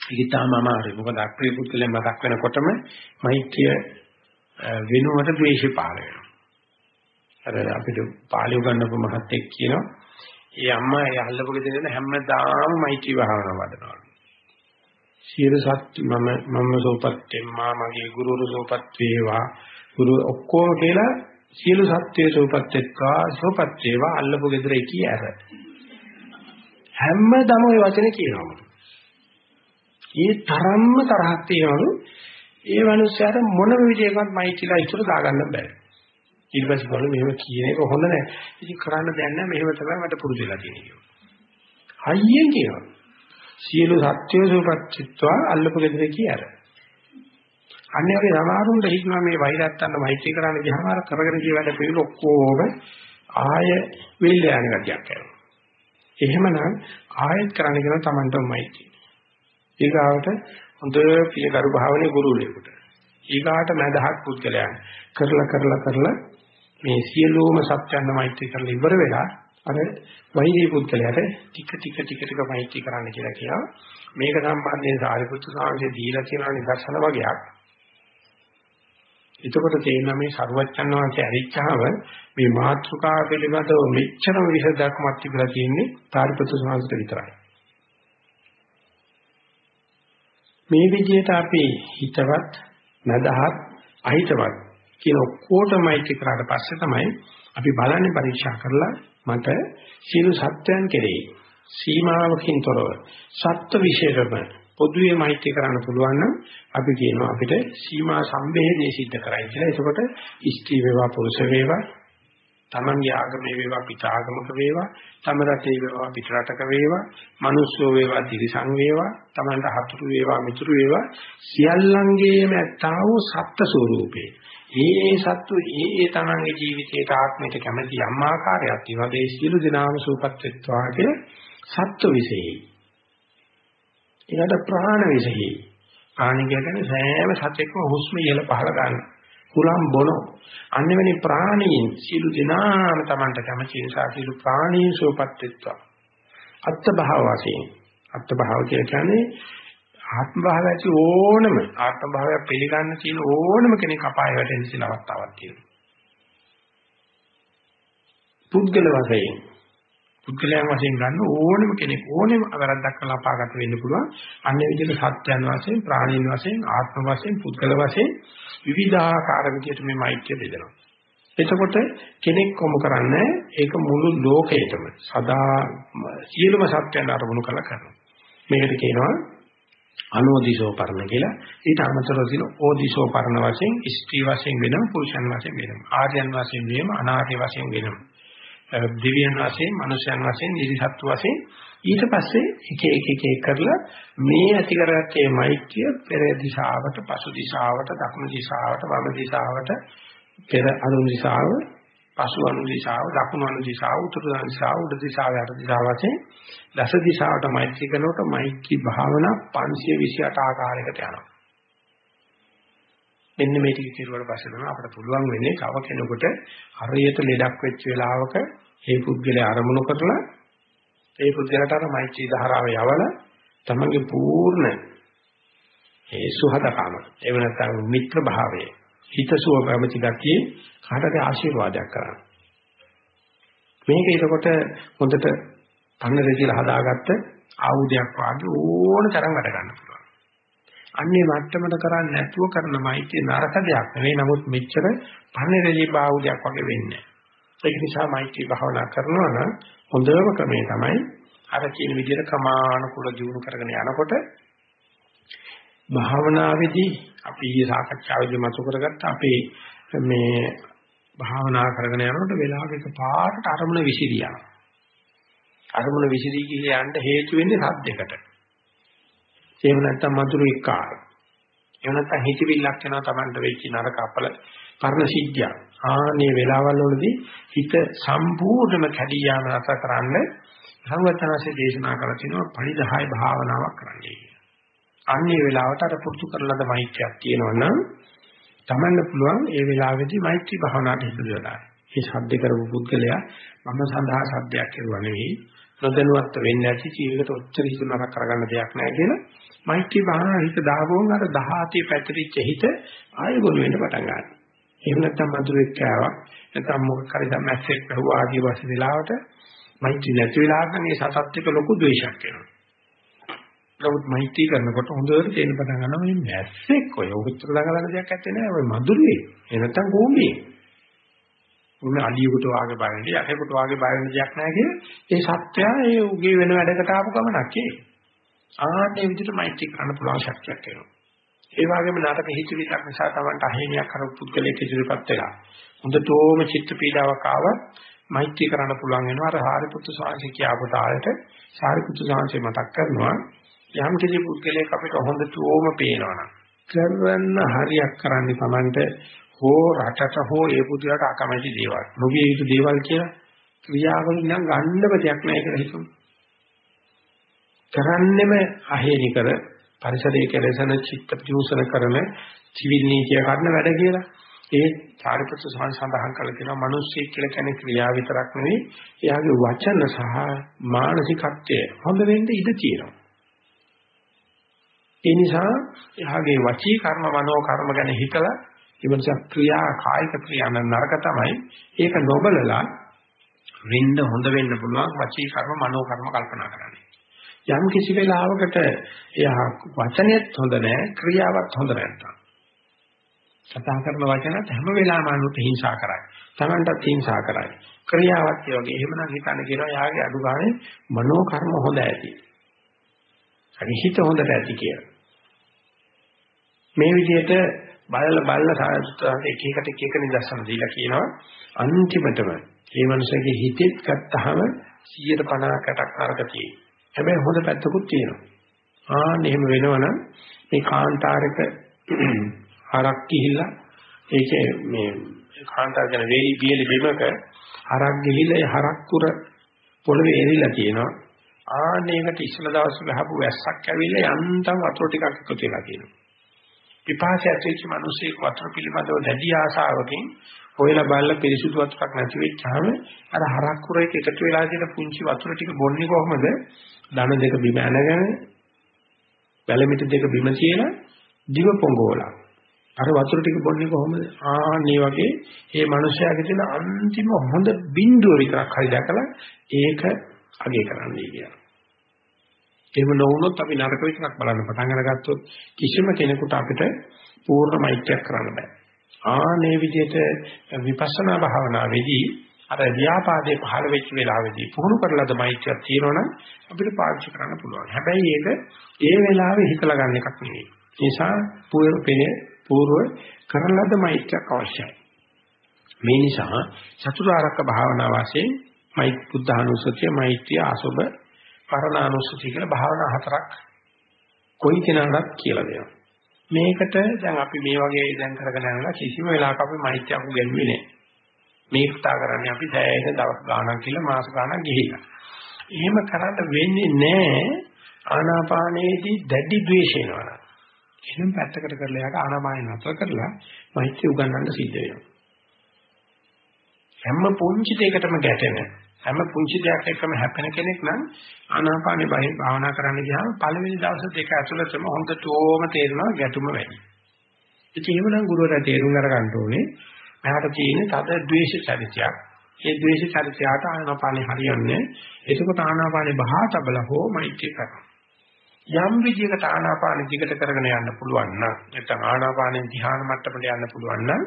S1: ඒක තාම අමාරුයි. මොකද අප්‍රිය පුද්ගලයන් මතක් වෙනකොටම මෛත්‍රිය වෙනුවට ද්වේෂය පහළ වෙනවා. අර අපිට පාළි උගන්වපු මහත්තයෙක් කියනවා ඒ අම්මා ඒ අල්ලපු ගෙදර හැමදාම මෛත්‍රී භාවනාව වඩනවා. සියලු සත්‍ය මම මම සෝපත් වෙම්මා මගේ ගුරුවරු සෝපත් වේවා. ගුරු ඔක්කොම කියලා සියලු සත්‍යයේ සෝපත් එක්කා සෝපත් වේවා අල්ලපු ගෙදර කී ඇර. හැමදාම ওই වචනේ කියනවා ඒ තරම්ම තරහක් තියෙනවලු. ඒ මනුස්සයාට මොනම විදියකවත් මෛත්‍රීලා ඉතුරු දාගන්න බෑ. ඊට පස්සේ බලන්න මෙහෙම කියන එක හොඳ නැහැ. ඉතින් කරන්න දෙයක් නැහැ මෙහෙම තමයි මට පුරුදු වෙලා තියෙන්නේ. හයියෙන් කියනවා. සියලු සත්‍යෝ සූපච්චිත්වා අල්ලපු ගෙදර කියාර. අන්නේ වගේ සමහරුන්ට හිතනවා මේ වෛරත්තන්න මෛත්‍රී කරන්න ගියාම අර කරගෙන ගිය වැඩ පිළිවෙල ඔක්කොම ආය වෙල්ල යන ගතියක් කරනවා. එහෙමනම් ආයෙත් කරන්න කියන තමන්ටම මෛත්‍රී. ඊගාවට හොඳ පියකරු භාවනේ ගුරුලෙකුට. ඊගාට මදහත් පුද්ගලයන් කරලා කරලා කරලා මේ සියලුම සත්‍යන්න මෛත්‍රී කරලා ඉවර වෙලා අර වෛරී පුද්ගලයාට ටික ටික ටික ටික මෛත්‍රී කරන්න කියලා කියනවා. මේක සම්බන්ධයෙන් සාරිපුත්තු සාංශේ දීලා තියෙන නිදර්ශන වගේක්. එතකොට තේරෙනවා මේ සරුවච්චන් වහන්සේ ඇරිච්චාම මේ මාත්‍රිකා පිළිබඳව මෙච්චර විශේෂයක් තිබිලා තියෙන්නේ සාරිපුත්තු සාංශට විතරයි. මේ විදිහට අපි හිතවත්, නදහත්, අහිතවත් කියන ඔක්කොටම මෛත්‍රී කරාට පස්සේ තමයි අපි බලන්නේ පරීක්ෂා කරලා මට සියලු සත්‍යයන් කෙරෙහි සීමාවකින් තොරව සත්‍ය විශේෂම පොදුවේ මෛත්‍රී කරන්න පුළුවන් නම් අපි කියනවා අපිට සීමා සම්බේධය සිද්ධ කරයි කියලා. ඒකකොට ස්ත්‍රී වේවා පුරුෂ වේවා තමන්ගේ ආගමේ වේවා පිටාගමක වේවා තම රටේ වේවා පිට රටක වේවා මිනිස්සු වේවා තිරිසන් වේවා තමන්ට හතුරු වේවා මිතුරු වේවා සියල්ලංගේම ඇත්තා වූ සත්ත්ව ස්වરૂපේ ඒ ඒ සත්තු ඒ ඒ තමන්ගේ ජීවිතයට ආත්මයට කැමති යම් ආකාරයක් තියෙනවා ඒ සියලු දෙනාම සූපත් වෙත්වා කියලා සත්ත්ව විශේෂයි. ඊට ප්‍රාණ විශේෂයි. ප්‍රාණ කියන්නේ සෑම සතෙක්ම හුස්ම ඉහළ පහළ ගන්න. කුලම් බොනෝ. අන්නෙවෙනි ප්‍රාණීන් සියලු දෙනාම තමන්ට කැමති නිසා සියලු ප්‍රාණීන් සූපත් වෙත්වා. අත්ත භාව වශයෙන් අත්ත භාව කියන්නේ ආත්ම භාවය ඇති ඕනම ආත්ම භාවය පිළිගන්න තියෙන ඕනම කෙනෙක් අපාය වැටෙන්න තියෙන අවස්ථාවක් තියෙනවා. පුද්ගල වශයෙන් පුද්ගලයන් වශයෙන් ගන්න ඕනම කෙනෙක් ඕනෙම වැරද්දක් කළා අපාගත වෙන්න පුළුවන්. අන්නේ විදිහට සත්‍යයන් වශයෙන්, ප්‍රාණීන් වශයෙන්, ආත්ම වශයෙන්, පුද්ගල වශයෙන් විවිධාකාර විදිහට මේ මෛත්‍රිය බෙදෙනවා. එතකොට කෙනෙක් කොම කරන්නේ ඒක මුළු ලෝකයටම සදා සියලුම සත්‍යයන් අරමුණු කරලා කරනවා. මේකට කියනවා අනෝදිසෝ පරණ කියලා. ඊට අමතරව තියෙන ඕදිසෝ පරණ වශයෙන් ස්ත්‍රී වශයෙන් වෙනම පුරුෂයන් වශයෙන් වෙනම ආර්යයන් වශයෙන් වෙනම අනාර්ය වශයෙන් වෙනම. දිව්‍යයන් වශයෙන් මනුෂ්‍යයන් වශයෙන් නිරිසත්තු වශයෙන්. ඊට පස්සේ එක එක එක එක කරලා මේ ඇති කරගත්තේ මෛත්‍රිය පෙර දිශාවට පසු දිශාවට දකුණු දිශාවට වම දිශාවට පෙර අනු දිශාව පසු අනු දිශාව දකුණු අනු දිශාව උතුරු අනු දිශාව උඩ දිශාව යට දිශාව වශයෙන් දස දිශාවට මෛත්‍රී කරනකොට මෛත්‍රී භාවනා 528 ආකාරයකට යනවා. මෙන්න මේ ටික කිරුවට පස්සේ තමයි අපිට පුළුවන් වෙන්නේ කව කෙනෙකුට හරියට ලෙඩක් වෙච්ච වෙලාවක මේ පුද්ගලයා අරමුණු කරලා ඒ පුද්ගලයාට අර මෛත්‍රී ධාරාව යවලා තමන්ගේ පූර්ණ ඒ සුහදකම එහෙම නැත්නම් මිත්‍ර භාවයේ හිතසුව පැමති ගතියේ කාටද ආශිර්වාදයක් කරන්න. මේක එතකොට හොඳට පන්නර කියලා හදාගත්ත ආයුධයක් වාගේ ඕන තරම් වැඩ ගන්න පුළුවන්. අන්නේ මට්ටමට කරන්නේ නැතුව කරන මෛත්‍රිය නරක දෙයක් නෙවෙයි. නමුත් මෙච්චර පන්නරදී ආයුධයක් වගේ වෙන්නේ. ඒක නිසා මෛත්‍රී භාවනා කරනවා නම් හොඳම ක්‍රමය තමයි අර කියන විදිහට කමානුකූල ජීවු කරගෙන යනකොට භාවනාවේදී අපි ඊයේ සාකච්ඡාවේදී මතු කරගත්ත අපේ මේ භාවනා කරගෙන යනකොට වෙලාවක පාට අරමුණ විසිරියනවා. අරමුණ විසිරී ගිහින් යන්න හේතු වෙන්නේ සද්දයකට. එහෙම නැත්නම් මధుර එක්කාර. එහෙම නැත්නම් හිතවිල්ලක් වෙනවා Tamanට වෙච්ච නරක අපල පරණ සිද්ධිය. ආනේ වෙලාවල් වලදී හිත සම්පූර්ණයෙන්ම කැඩී යාම නැත කරන්න සංවචනසේ දේශනා කරලා තිනවා පරිදහය භාවනාවක් කරන්නයි. අන්නේ වෙලාවට අර පුරුදු කරලාද මෛත්‍රියක් තියෙනවනම් තමන්න පුළුවන් ඒ වෙලාවේදී මෛත්‍රී භාවනාවට හිත යොදන්න. මේ ශබ්ද කරපු පුද්ගලයා මම සඳහා ශබ්දයක් කරුවා නෙවෙයි නොදැනුවත් වෙන්නේ නැති ජීවිතයට ඔච්චර හිත නරක කරගන්න දෙයක් නැහැ කියලා මෛත්‍රී භාවනා හිත දාගොන් අර 17 පැතිරිච්ච හිත ආයෙ ගොනු වෙන්න පටන් ගන්නවා. එහෙම නැත්නම් මధుරෙක් කෑවක් නැත්නම් මොකක් හරි දැම්මැස්සෙක් වැහුවා ආදී වශයෙන් වෙලාවට මෛත්‍රී නැති වෙලාවක මේ සතත් එක්ක ලොකු ද්වේෂයක් එනවා. නමුත් මෛත්‍රී කරනකොට හොඳට තේරෙන පටන් ගන්නවා මේ මැස්සෙක් ඔය උත්තර දාගලන දෙයක් ඇත්තේ නැහැ ඔය මధుරේ. එහෙ නැත්නම් කොම්බේ. උන්නේ අලියෙකුට වාගේ බයන්නේ යකෙකුට වාගේ බය වෙන දෙයක් නැහැ කියන ඒ සත්‍යය ඒ උගේ වෙන වැඩකට ආපු ගමනක් ඒ. ආන්නේ විදිහට මෛත්‍රී කරන්න පුළුවන් ශක්තියක් එනවා. ඒ වගේම නාටක හිතවිලක් නිසා Tamanට අහිමියක් කර පුද්ගලයෙක් ඉදිරියපත් වෙලා. හොඳටම චිත්ත පීඩාවක් ආවත් මෛත්‍රී කරන්න පුළුවන් වෙනවා. අර සාරිපුත්තු සාංශය කියපු තාලෙට සාරිපුත්තු සාංශය මතක් කරනවා. යම් කිසි පුද්ගලයෙක් අපිට හොඳටම පේනවනම් කරන්න හරියක් කරන්නේ Tamanට හෝ රටට හෝ ඒ පුදුරට අකමැති දේවල්. නොවිය යුතු දේවල් කියලා ක්‍රියාවලින් නම් ගන්නව දෙයක් නැහැ කියලා හිතමු. කරන්නෙම අහේනි කර පරිසරයේ කෙලෙසන චිත්ත ප්‍රතිඋසන කරන සිවිල් නීතිය කරන වැඩ කියලා. ඒ චාරිත්‍ර සඳහන් කළ තියෙනවා මිනිස්සෙක් කියලා කියන්නේ ක්‍රියා විතරක් නෙවෙයි එයාගේ වචන සහ මානසිකත්වය හොඳ වෙන්න ඉඩ තියෙනවා. ඒ නිසා එයාගේ වචී කර්ම මනෝ කර්ම ගැන හිතලා ඉවනස ක්‍රියා කායික ක්‍රියා නරක තමයි ඒක නොබලලා වෙන්න හොඳ වෙන්න පුළුවන් වචී කර්ම මනෝ කර්ම කල්පනා කරන්නේ. යම් කිසි වෙලාවකට එයා වචනයත් හොඳ නැහැ ක්‍රියාවත් හොඳ නැත්තම්. කතා කරන වචනත් හැම වෙලාවෙම අනුත් හිංසා කරයි. Tamanටත් හිංසා කරයි. ක්‍රියාවත් ඒ වගේ. එහෙමනම් හිතන්න කියනවා යාගේ අඩු ගානේ මනෝ කර්ම හොඳ ඇති. හරි හිත හොඳට ඇති කියලා. මේ විදිහට බලල බලල සාහිත්‍යයට එක එකට එක එක නිදර්ශන දීලා කියනවා අන්තිමටම මේ මනුස්සයාගේ හිතෙත් ගත්තාම 150කටක් නරක තියෙයි. හැබැයි හොඳ පැත්තකුත් තියෙනවා. ආන්න එහෙම වෙනවනම් මේ කාන්තාරක හරක් ගිහිල්ලා ඒකේ මේ කාන්තාර කියන වේලි බියලි බිමක හරක් ගිහිල්ලා ඒ හරක් කුර පොළවේ එරිලා තියෙනවා. ආන්න ඒකට ඉස්සල දවස් ගහපු වැස්සක් ඇවිල්ලා යන්තම් වතුර ටිකක් එකතු වෙලා තියෙනවා. පිපාසය ඇතිවෙච්ච මිනිස්සෙක් වතුර පිළිබඳව දැඩි ආසාවකින් හොයලා බලලා පිරිසුදු වතුරක් නැති වෙච්චාම අර හරක් කුරේක එකතු වෙලා තියෙන පුංචි වතුර ටික බොන්නේ කොහොමද? ධන දෙක බිම ඇනගෙන බැලමිට දෙක බිම තියලා දිව පොඟෝලා. අර වතුර ටික බොන්නේ කොහොමද? ආන්නේ වගේ මේ මිනිස්යාගේ තියෙන අන්තිම හොඳ බිඳුව විතරක් හරි දැකලා ඒක අගය කරන්නයි කියලා. එහෙම නොවුනොත් අපි නරක විතරක් බලන්න පටන් අරගත්තොත් කිසිම කෙනෙකුට අපිට පූර්ණ මෛත්‍රියක් කරන්න බෑ. ආනේ විදිහට විපස්සනා භාවනාවේදී අර ව්‍යාපාදයේ පහළ වෙච්ච වෙලාවේදී පුහුණු කරලාද මෛත්‍රියක් තියෙනවනම් අපිට පාවිච්චි කරන්න පුළුවන්. හැබැයි ඒක ඒ වෙලාවේ හිතලා ගන්න එකක් නෙවෙයි. ඒ නිසා පූර්ව පූර්ව කරලාද මෛත්‍රියක් අවශ්‍යයි. මේ නිසා චතුරාර්යක භාවනා වශයෙන් මෛත් බුද්ධානුස්සතිය මෛත්‍රිය අසුබ පරණානුස්සතිය කියලා භාවනා හතරක් කොයි කෙනාටත් කියලා දෙනවා. මේකට දැන් අපි මේ වගේ දැන් කරගෙන යනවා කිසිම වෙලාවක අපි මෛත්‍රිය අකු ගැන්නේ නැහැ. මේ කතා කරන්නේ අපි සෑහෙන දවස් ගාණක් කියලා මාස ගාණක් ගිහිලා. එහෙම කරන්න වෙන්නේ නැහැ ආනාපානයේදී දැඩි ද්වේෂ එනවා. එහෙනම් පැත්තකට කරලා යාට ආනාපානය නතර කරලා මෛත්‍රිය උගන්වන්න සිද්ධ වෙනවා. හැම පුංචි දෙයකටම ගැටෙන හැම පුංචි දෙයක් එක්කම හැපෙන කෙනෙක් නම් ආනාපානේ බයි භාවනා කරන්න ගියාම පළවෙනි දවස් දෙක ඇතුළතම හොඳටම තේරෙනවා ගැටුම වැඩි. ඉතින් එහෙමනම් ගුරුවරයා තේරුම් අරගන්න ඕනේ මෙහාට තියෙන තද ද්වේෂ චරිතයක්. ඒ ද්වේෂ චරිතයට ආනාපානේ හරියන්නේ. එතකොට ආනාපානේ බහා තබලා හෝ මෛත්‍රී කරනවා. යම් විදිහකට ආනාපාන දිගට කරගෙන යන්න පුළුවන් නම් නැත්නම් ආනාපානෙන් ධ්‍යාන මට්ටමට යන්න පුළුවන් නම්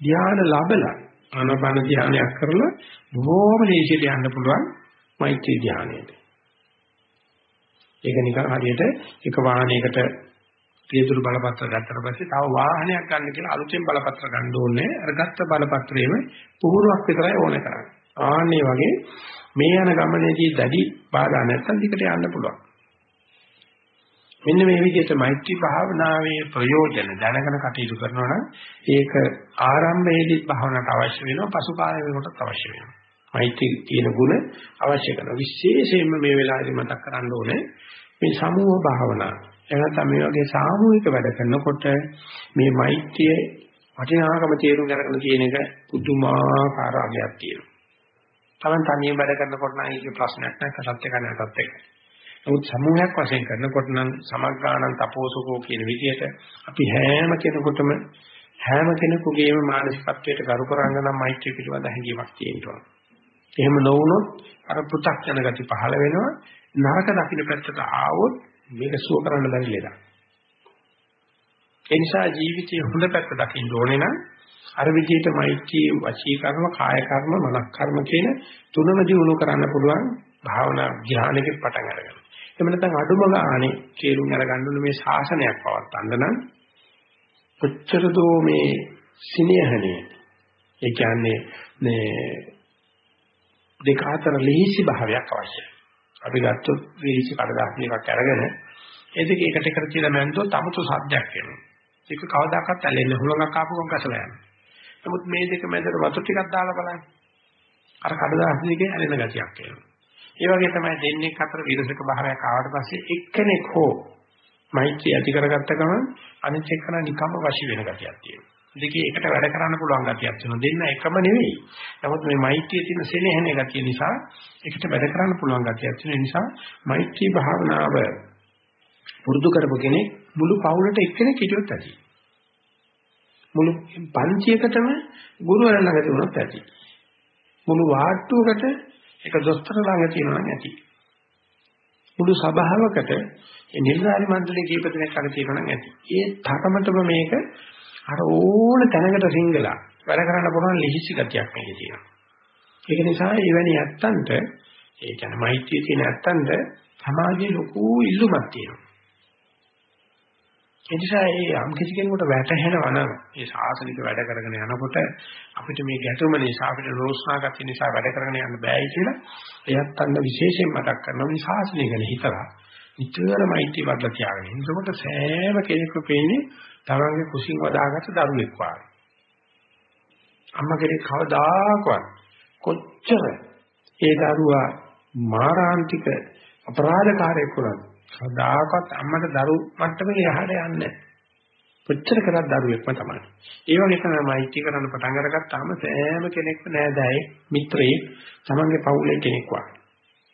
S1: ධ්‍යාන ලැබලා ආනාපාන ධ්‍යානයක් කරලා බොහොම ලේසියට යන්න පුළුවන් මෛත්‍රී ධ්‍යානයට. ඒක නිකන් හරියට එක වාහනයකට පියතුරු බලපත්‍ර ගත්තට පස්සේ තව වාහනයක් ගන්න කියලා අලුතෙන් බලපත්‍ර ගන්න ඕනේ. අර ගත්ත බලපත්‍රයේම පුහුණුවක් විතරයි ඕනේ කරන්නේ. ආන්නේ වගේ මේ යන ගමනේදී දැඩි බාධා නැත්තම් දිකට යන්න පුළුවන්. මෙන්න මේ විදිහට මෛත්‍රී භාවනාවේ ප්‍රයෝජන දැනගෙන කටයුතු කරනවා නම් ඒක ආරම්භයේදී භාවනාවට අවශ්‍ය වෙනවා පසුකාලය වෙනකොටත් අවශ්‍ය වෙනවා. මෛත්‍රී කියන ගුණ අවශ්‍ය කරනවා. විශේෂයෙන්ම මේ වෙලාවේදී මතක් කරන්න ඕනේ මේ සමූහ භාවනාව. එහෙනම් මේ වගේ සාමූහික වැඩ කරනකොට මේ මෛත්‍රිය වටිනාකම තේරුම් ගන්න කියන එක පුදුමාකාර අගයක් තියෙනවා. තමන් තනියම වැඩ කරනකොට නම් ඒක ප්‍රශ්නයක් නැහැ කසත් එක නැතත් එක. නමුත් සමූහයක් වශයෙන් කරනකොට නම් සමග්ගාණන් තපෝසකෝ කියන විදිහට අපි හැම කෙනෙකුටම හැම කෙනෙකුගේම මානසිකත්වයට කරු කරන්න නම් මෛත්‍රිය පිළිබඳ හැඟීමක් තියෙනවා. එහෙම නොවුනොත් අර පෘථක් යන ගති පහළ වෙනවා. නරක දකින්න පැත්තට ආවොත් මේක සුව කරන්න බැරි ලෙඩක්. ඒ නිසා ජීවිතයේ හොඳ පැත්ත දකින්න ඕනේ නම් අර විදිහට මෛත්‍රී වචී කර්ම, කාය කර්ම, මනස් කර්ම කියන තුනම දිනු කරන්න පුළුවන් භාවනා ධ්‍යානෙක පටන් අරගන්න. එහෙම නැත්නම් අඩුම ගානේ තේරුම් අරගන්න ඕනේ මේ ශාසනයක් පවත්තන්න නම් කොච්චර දෝ මේ සිනහනේ ඒ කියන්නේ මේ දෙක අතර ලිහිසි භාවයක් අවශ්‍යයි. අපි ගත්තොත් ලිහිසි කඩදාසි එකක් අරගෙන ඒ දෙක එකට එකට තියලා මැන්දොත් 아무තු සද්දයක් එනවා. ඒක කවදාකවත් ඇලෙන්නේ හුලඟක් ආපු ගමන් කසලා යනවා. නමුත් මේ දෙක මැදට වතුර ටිකක් දාලා බලන්න. අර කඩදාසි දෙකේ ඇලෙන ගතියක් එනවා. ඒ වගේ තමයි දෙන්නේ අතර විරසක භාවයක් ආවට පස්සේ එක්කෙනෙක් හෝ මෛත්‍රිය ඇති කරගත්ත ගමන් අනිත් එක්කන නිකම්ම වශී වෙන ගතියක් තියෙනවා. දෙකේ එකට වැඩ කරන්න පුළුවන් ගතියක් තියෙනවා. දෙන්න එකම නෙවෙයි. නමුත් මේ මෛත්‍රියේ තියෙන සෙනෙහන ගතිය නිසා එකට වැඩ කරන්න පුළුවන් ගතියක් තියෙන නිසා මෛත්‍රී භාවනාව පුරුදු කරපු කෙනෙක් මුළු පවුලට එක්කෙනෙක් හිටියොත් ඇති. මුළු පන්තියකටම ගුරුවරයා ළඟ තිබුණොත් ඇති. මුළු වාට්ටුවකට එක දොස්තර ළඟ තියෙනවා නැති. මුළු සභාවකට ඒ නිර්ධාරි මණ්ඩලයේ කීප දෙනෙක් අර තියෙනවා නම් ඇති. ඒ තරමටම මේක අර ඕන තැනකට සිංගලා වැඩ කරන්න පුළුවන් ලිහිසි ගතියක් මේකේ තියෙනවා. ඒක නිසා එවැනි ඇත්තන්ට ඒ කියන්නේ මෛත්‍රිය තියෙන ඇත්තන්ට සමාජයේ ලොකු ඉල්ලුමක් තියෙනවා. ඒ නිසා ඒ යම් කිසි කෙනෙකුට වැටහෙනවා නම් මේ සාසනික වැඩ කරගෙන යනකොට අපිට මේ ගැටුම නිසා අපිට රෝස්නා ගතිය නිසා වැඩ කරගෙන යන්න බෑයි කියලා එයත් අන්න විශේෂයෙන් මතක් කරනවා මේ සාසනය ගැන හිතලා නිතරමයිටි වඩලා තියාගෙන. එතකොට සෑම කෙනෙකු පේන්නේ තමන්ගේ කුසින් වදාගත්ත දරුවෙක් වගේ. අම්මා කෙනෙක් කවදාකවත් කොච්චර ඒ දරුවා මාරාන්තික අපරාධකාරයෙක් වුණත් කවදාකවත් අම්මට දරු මට්ටමේ යහට යන්නේ නැහැ. කොච්චර කරත් දරුවෙක්ම තමයි. ඒ වගේ තමයි මෛත්‍රී කරන්න පටන් අරගත්තාම සෑම කෙනෙක්ම නෑදෑයි මිත්‍රේ තමන්ගේ පවුලේ කෙනෙක් වගේ.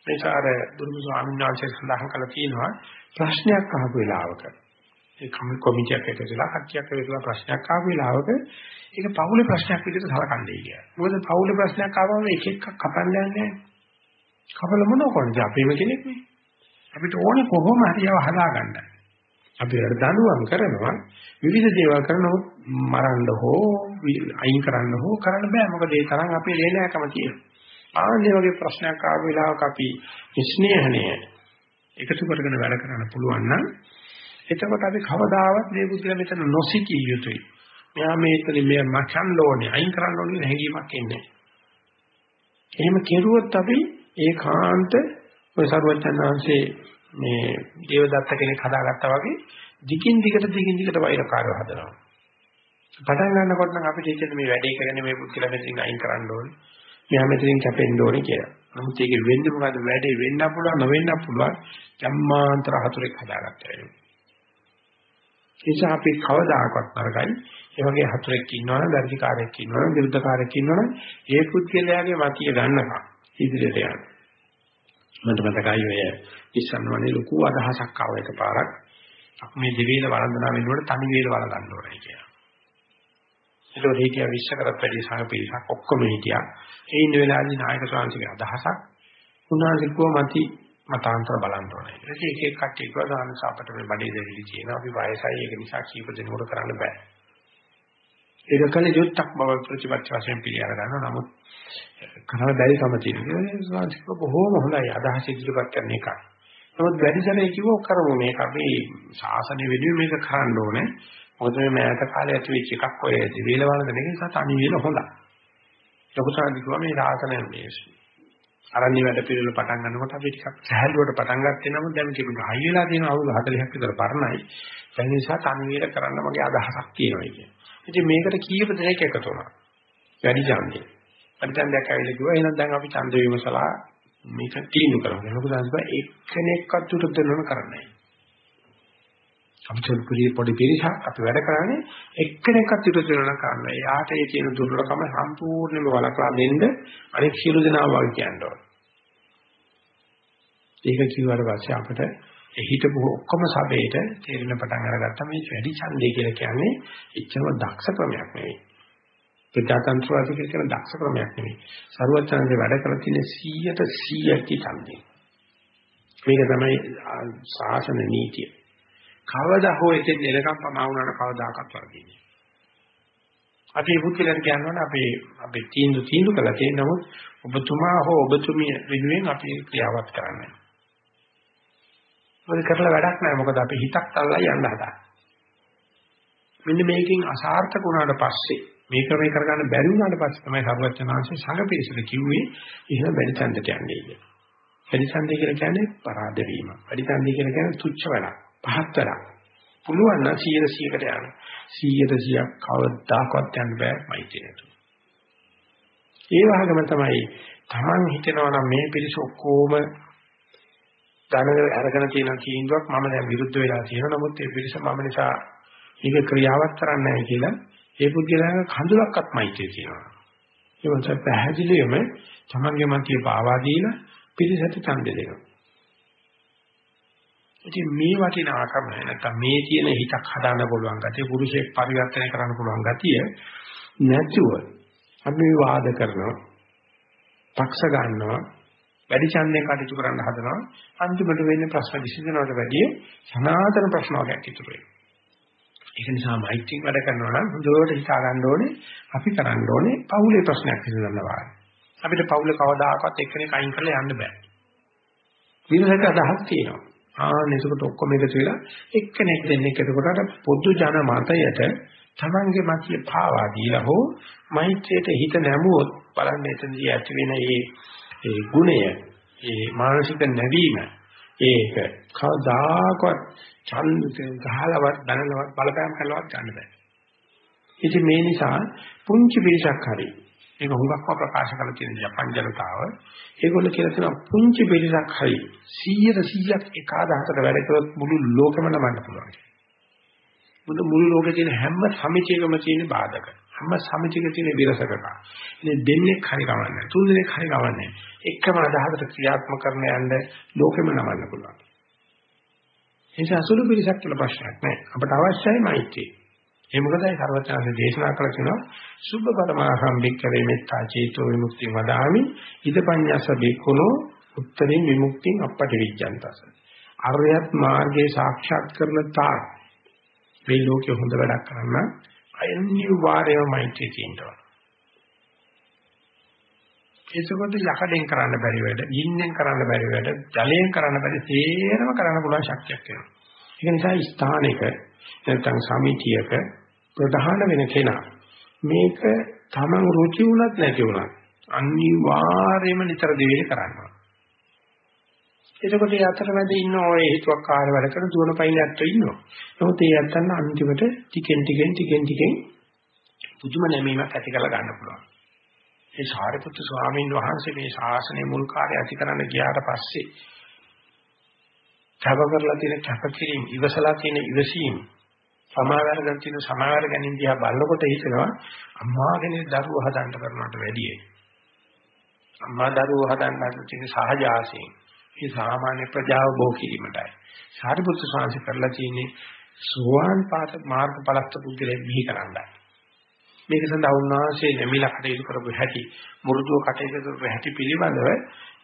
S1: නිසා අර දුර්ම ස්වාමීන් වහන්සේ සඳහන් කළා තියෙනවා ප්‍රශ්නයක් අහපු වෙලාවක ඒ කොමිටියක් එකතුලා කට්ටියක් එකතුලා ප්‍රශ්නයක් ආපු වෙලාවක ඒක පවුලේ ප්‍රශ්නයක් විදිහට සලකන්නේ කියලා. මොකද පවුලේ ප්‍රශ්නයක් ආවම එක එකක් කපන්න යන්නේ කපල මොනව කරන්නේ අපේම කෙනෙක් නේ. අපිට ඕනේ කොහොම හරි ඒවා හදාගන්න. අපි අර දනුවම් කරනවා විවිධ දේවල් කරනොත් මරන්න හෝ අයින් කරන්න හෝ කරන්න බෑ මොකද ඒ තරම් අපේ ලේනෑකම තියෙනවා. ආන්නේ වගේ ප්‍රශ්නයක් ආව වෙලාවක අපි ස්නේහණය එකතු කරගෙන වැඩ කරන්න පුළුවන් නම් එතකොට අපි කවදාවත් මේ බුද්ධිලා මෙතන නොසිතිය යුතුයි. මෙයා මේතන මේ මචන් ලෝනේ අයින් කරන්න ඕනේ හැඟීමක් එන්නේ. එහෙම කෙරුවොත් අපි ඒකාන්ත ඔය සරුවචනාංශේ මේ දේවදත්ත කෙනෙක් හදාගත්තා වගේ දිගින් දිගට දිගින් දිගට වෛරකාරව හදනවා. පටන් ගන්නකොට නම් අපිට හිතෙන්නේ මේ වැඩේ කරගෙන මේ බුද්ධිලා මෙතනින් අයින් කරන්න ඕනේ. මෙයා මෙතනින් කැපෙන්න ඕනේ කියලා. නමුත් ඒක වෙන්නේ මොකද්ද? වැඩේ වෙන්න පුළුවන් නොවෙන්න පුළුවන්. ජම්මාන්තර හතුරෙක් හදාගත්තා වෙනවා. නිසා අපි කවදාකවත් නරකයි. ඒ වගේ හතුරෙක් ඉන්නවනම්, දර්ශිකාරයෙක් ඉන්නවනම්, විරුද්ධකාරයෙක් ඉන්නවනම් ඒ පුද්ගලයාගේ වතිය ගන්නකම් ඉදිරියට යන්න. මට මතකයි ඔය ඉස්සන්වනේ ලොකු අදහසක් ආව එකපාරක්. අපි මේ දෙවියන වළඳනා වෙනකොට තනි වේල වළඳන්න ඕනේ කියලා. ඒකෝ හිටියා විශ්වකරත් වැඩි සහපිරිසක් ඔක්කොම හිටියා. ඒ ඉන්න වෙලාවේදී නායක ස්වාමීන්ගේ අදහසක් උන්වහන්සේ කොහොමද මතාන්තර බලන්න ඕනේ. ඒක එක එක කට්ටිය කිව්වා දානස අපිට මේ බඩේ දෙවිලි තියෙනවා. අපි වයසයි ඒක නිසා කීප දෙනෙකුට කරන්න බෑ. ඒක කල යුක්තක් බව ප්‍රතිපත්ති වශයෙන් පිළිඅර ගන්නවා. නමුත් කරන්න බැරි කම තියෙනවා. ඒ ස්වාමීන් බොහෝම හොඳයි අදහස ඉදිරිපත් කරන එක. නමුත් වැඩිසරේ කිව්වෝ කරමු මේක අපි ශාසනය වෙනුවෙන් මේක කරන්න ඕනේ. මොකද මේ මෑත කාලේ ඇති වෙච්ච එකක් ඔය දිවිල වලද නෙවෙයි නිසා තනි වෙන හොඳයි. ලොකු සාධි කිව්වා මේ රාසන මේ අරණ්‍ය වැඩ පිළිවෙල පටන් ගන්නකොට අපි ටිකක් සහැල්ලුවට පටන් ගත්තේ නමුත් දැන් කිව්ව හයි වෙලා තියෙන අවුරුදු 40ක් විතර පරණයි. ඒ නිසා තනියර කරන්න මගේ අදහසක් තියෙනවා කියන්නේ. ඉතින් මේකට කීප දෙනෙක් එකතු වුණා. වැඩි ඡන්දේ. පරිචන්දයක් ඇවිල්ලා කිව්වා එහෙනම් දැන් අපි ඡන්ද විමසලා මේක තීන්දුව කරමු. මොකද අන්තිම එක්කෙනෙක්වත් උත්තර දෙන්නම කරන්නේ. අපිට පුරි පොඩි පිරිසක් අපි වැඩ කරන්නේ එක්කෙනෙක්වත් උත්තර දෙන්න කරන්නේ. යාට ඒ කියන දුර්ලභකම සම්පූර්ණයෙන්ම වළක්වා දෙන්න අනෙක් සියලු දෙනා වගේ කියනවා. ඒක කිව්වට පස්සේ අපිට හිටපු ඔක්කොම සබේට තේරෙන පටන් අරගත්තා මේ වැඩි ඡන්දය කියලා කියන්නේ එච්චරම දක්ෂ ක්‍රමයක් නෙවෙයි. ප්‍රජාතන්ත්‍රවාදී කියන දක්ෂ ක්‍රමයක් නෙවෙයි. සරුවචනන්ගේ වැඩ කරලා තියෙන 100ට 100ක් ඡන්දේ. මේක තමයි ශාසන නීතිය. කවදා හෝ එතෙන් එලකම් පමා වුණාට කවදාකවත් වරදින්නේ. අපි පුදුලෙන් කියනවනේ අපි අපි තීන්දුව තීන්දුව කළා තියෙන නමුත් ඔබතුමා හෝ ඔබතුමිය වෙනුවෙන් අපි ක්‍රියාවත් කරන්නේ. මොකද කරලා වැඩක් නැහැ මොකද අපි හිතක් තල්ලා යන්න හදා. මෙන්න මේකෙන් අසාර්ථක වුණාට පස්සේ මේ ක්‍රමේ කරගන්න බැරි වුණාට පස්සේ තමයි සර්වඥාන්සේ සංඝ පිරිසට කිව්වේ එහෙම වැඩි ඡන්දට යන්නේ කියලා. වැඩි ඡන්දය කියලා කියන්නේ පරාද වීම. වැඩි ඡන්දය කියලා කියන්නේ තුච්ච වැඩක්, පහත් වැඩක්. පුළුවන් නම් 100 100කට යන්න. 100ට 100ක් කවදාකවත් යන්න බෑ මෛත්‍රියට. ඒ වගේම තමයි Taman හිතනවා නම් මේ පිරිස ඔක්කොම ධන අරගෙන තියෙන තීන්දුවක් මම දැන් විරුද්ධ වෙලා තියෙනවා. නමුත් ඒ පිරිස මම නිසා මේක ක්‍රියාවක් කරන්නේ නැහැ කියලා ඒ පුද්ගලයාගේ කඳුලක්වත් මෛත්‍රිය තියෙනවා. ඒ වගේ පැහැදිලිවම Tamanගේ මතිය පාවා දීලා පිරිසට ඡන්දෙ දෙනවා. ඉතින් මේ වටිනාකම නැත්නම් මේ තියෙන හිතක් හදාන්න පුළුවන් ගතිය පුරුෂයෙක් පරිවර්තනය කරන්න පුළුවන් ගතිය නැතුව අපි වාද කරනවා පක්ෂ ගන්නවා වැඩි ඡන්දයෙන් කටයුතු කරන්න හදනවා අන්තිමට වෙන්නේ ප්‍රශ්න විසඳනවට වැඩිය සනාතන ප්‍රශ්න වර්ගයක් ඉතුරු වෙනවා ඒක නිසා මෛත්‍රී වැඩ කරනවා නම් හොඳට හිතා ගන්න ඕනේ. අපි කරන්න ඕනේ පවුලේ ප්‍රශ්නයක් විසඳනවා අපිට පවුලේ කවදාකවත් එක්කෙනෙක් අයින් කරලා යන්න බෑ. විරසක අදහස් තියෙනවා. ආන්න ඒකට ඔක්කොම එකතු වෙලා එක්කෙනෙක් දෙන්නෙක් එතකොට පොදු ජන මතයට තමන්ගේ මතිය පාවා දීලා හෝ මෛත්‍රියට හිත නැමුවොත් බලන්න එතනදී ඇති වෙන මේ ඒ ගුණය ඒ මානසික නැවීම ඒක කවදාකවත් ඡන්දයෙන් ගහලවත් දැනලවත් බලපෑම් කළවත් ගන්න බෑ. ඉතින් මේ නිසා පුංචි පිරිසක් හරි ඒක හුඟක්ම ප්‍රකාශ කරලා තියෙන ජපන් ජනතාව ඒගොල්ලෝ කියලා තියෙනවා පුංචි පිරිසක් හරි 100 100ක් එක ආදාහකට වැඩ කරොත් මුළු ලෝකෙම නමන්න පුළුවන්. මුළු මුළු ලෝකේ තියෙන හැම සමිතියකම තියෙන බාධක. හැම සමිතියක තියෙන විරසකක. ඉතින් දෙන්නේ හරි කවන්නේ. තුන් දෙනෙක් හරි කවන්නේ. එකම අදහසට ක්‍රියාත්මක කරන යන්න ලෝකෙම නමන්න පුළුවන්. ඒ නිසා අසුළු පිරිසක් කියලා ප්‍රශ්නයක් නැහැ. අපට අවශ්‍යයි මෛත්‍රිය. ඒ මොකදයි සර්වඥාන්සේ දේශනා කළ කියනවා සුභ පරමාසම්බික්කවේ මෙත්තා චේතෝ විමුක්තිය වදාමි ඉදපඤ්ඤස බික්ඛුනෝ උත්තරින් විමුක්තිය අපට විඥාන්තස. අරයත් මාර්ගයේ සාක්ෂාත් කරන තාක් මේ ලෝකේ හොඳ වැඩක් කරන්න අනිවාර්යයෙන්ම මෛත්‍රිය තියෙනවා. ඒකකොට යකඩෙන් කරන්න බැරි වැඩ, ගින්නෙන් කරන්න බැරි වැඩ, ජලයෙන් කරන්න බැරි සේරම කරන්න පුළුවන් ශක්තියක් වෙනවා. ඒක නිසා ස්ථානික නැත්නම් සමිතියක ප්‍රධාන වෙන කෙනා මේක තමන් රුචි වුණත් නැති වුණත් අනිවාර්යයෙන්ම නිතර දෙවිල කරනවා. එතකොට ඒ අතරමැද ඉන්න ඔය හේතුවක්කාර වැඩ කරන දුවන පයින් ඇත්තෝ ඉන්නවා. නමුත් ඒ ඇත්තන් අන්තිමට ටිකෙන් ටිකෙන් ටිකෙන් ටිකෙන් පුදුම නැමීමක් ඇති කරලා ගන්න පුළුවන්. ඒ සාරිපුත්තු ස්වාමීන් වහන්සේ මේ ශාසනය මුල් කාර්ය ඇති කරන්න ගියාට පස්සේ කැප කරලා තියෙන කැපකිරීම ඉවසලා තියෙන ඉවසීම සමාවැර ගන්න තියෙන සමාවැර ගැනීම දිහා බලනකොට හිතෙනවා අම්මා කෙනෙක් දරුවෝ හදන්න කරනවට වැඩිය අම්මා දරුවෝ හදන්න තියෙන සහජ ආසයෙන් මේ සාමාන්‍ය ප්‍රජාව බෝ කිරීමටයි. සාරිපුත්‍ර ස්වාමීන් කරලා තියෙන්නේ සෝවාන් පාත මාර්ග පලස්ත පුද්ගලෙක් මිහි කරන්නයි. මේක සඳහා උන්වහන්සේ නැමිලා කටයුතු කරපු හැටි, මුරුදුව කටයුතු කරපු හැටි පිළිබඳව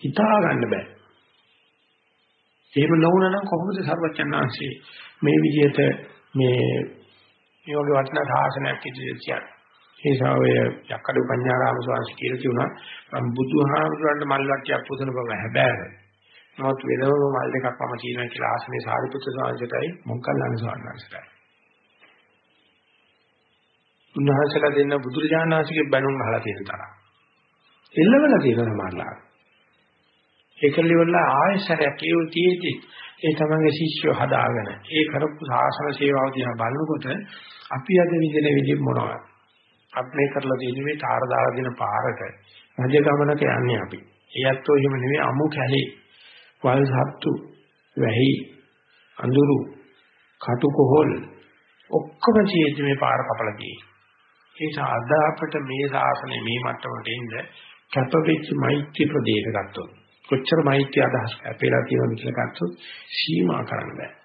S1: හිතා ගන්න බෑ. එහෙම නොවුනනම් කොහොමද සර්වචන්නාංශේ මේ විදිහට මේ මේ වගේ වටිනා සාසනයක් ඉදිරියට කියන්නේ? ඒ නිසා ඔය යක්කඩු පඤ්ඤාරාම ස්වාමීන් වහන්සේ කියලා තියුණා මම බුදුහාමුදුරන්ට මල් වට්ටියක් පුදන බව හැබැයි නමුත් වෙනම මල් දෙකක් මම කියනවා කියලා ආසනේ සාරිපුත්‍ර ස්වාමීන්ටයි මොග්ගල්ලාන ස්වාමීන්ටයි. උන්වහන්සේලා දෙන්න බුදුරජාණන් වහන්සේගේ බණුන් අහලා තියෙන තරම්. එල්ලවල තියෙන සමානලා. ඒකලි වල ආයසරයක් ඒ තියෙදි ඒ තමන්ගේ ශිෂ්‍යව හදාගෙන ඒ කරපු සාසන සේවාව දිහා බලනකොට අපි අද විදින විදිහ මොනවද? අපි මේ කරලා තියෙන්නේ මේ තාර දාලා දෙන පාරට රජ ගමනක යන්නේ අපි. ඒ ඇත්තෝ එහෙම නෙවෙයි අමු කැලේ වල් සත්තු, වැහි, අඳුරු, කටු කොහොල් ඔක්කොම ජීවිතේ මේ පාර කපලා ගියේ. ඒ නිසා අද අපිට මේ ශාසනය මේ මට්ටමට එන්න කැපවෙච්ච මෛත්‍රී ප්‍රදේශ ගත්තොත් කොච්චර මෛත්‍රී අදහස් අපේලා තියෙනවද කියලා ගත්තොත් සීමා කරන්න බෑ.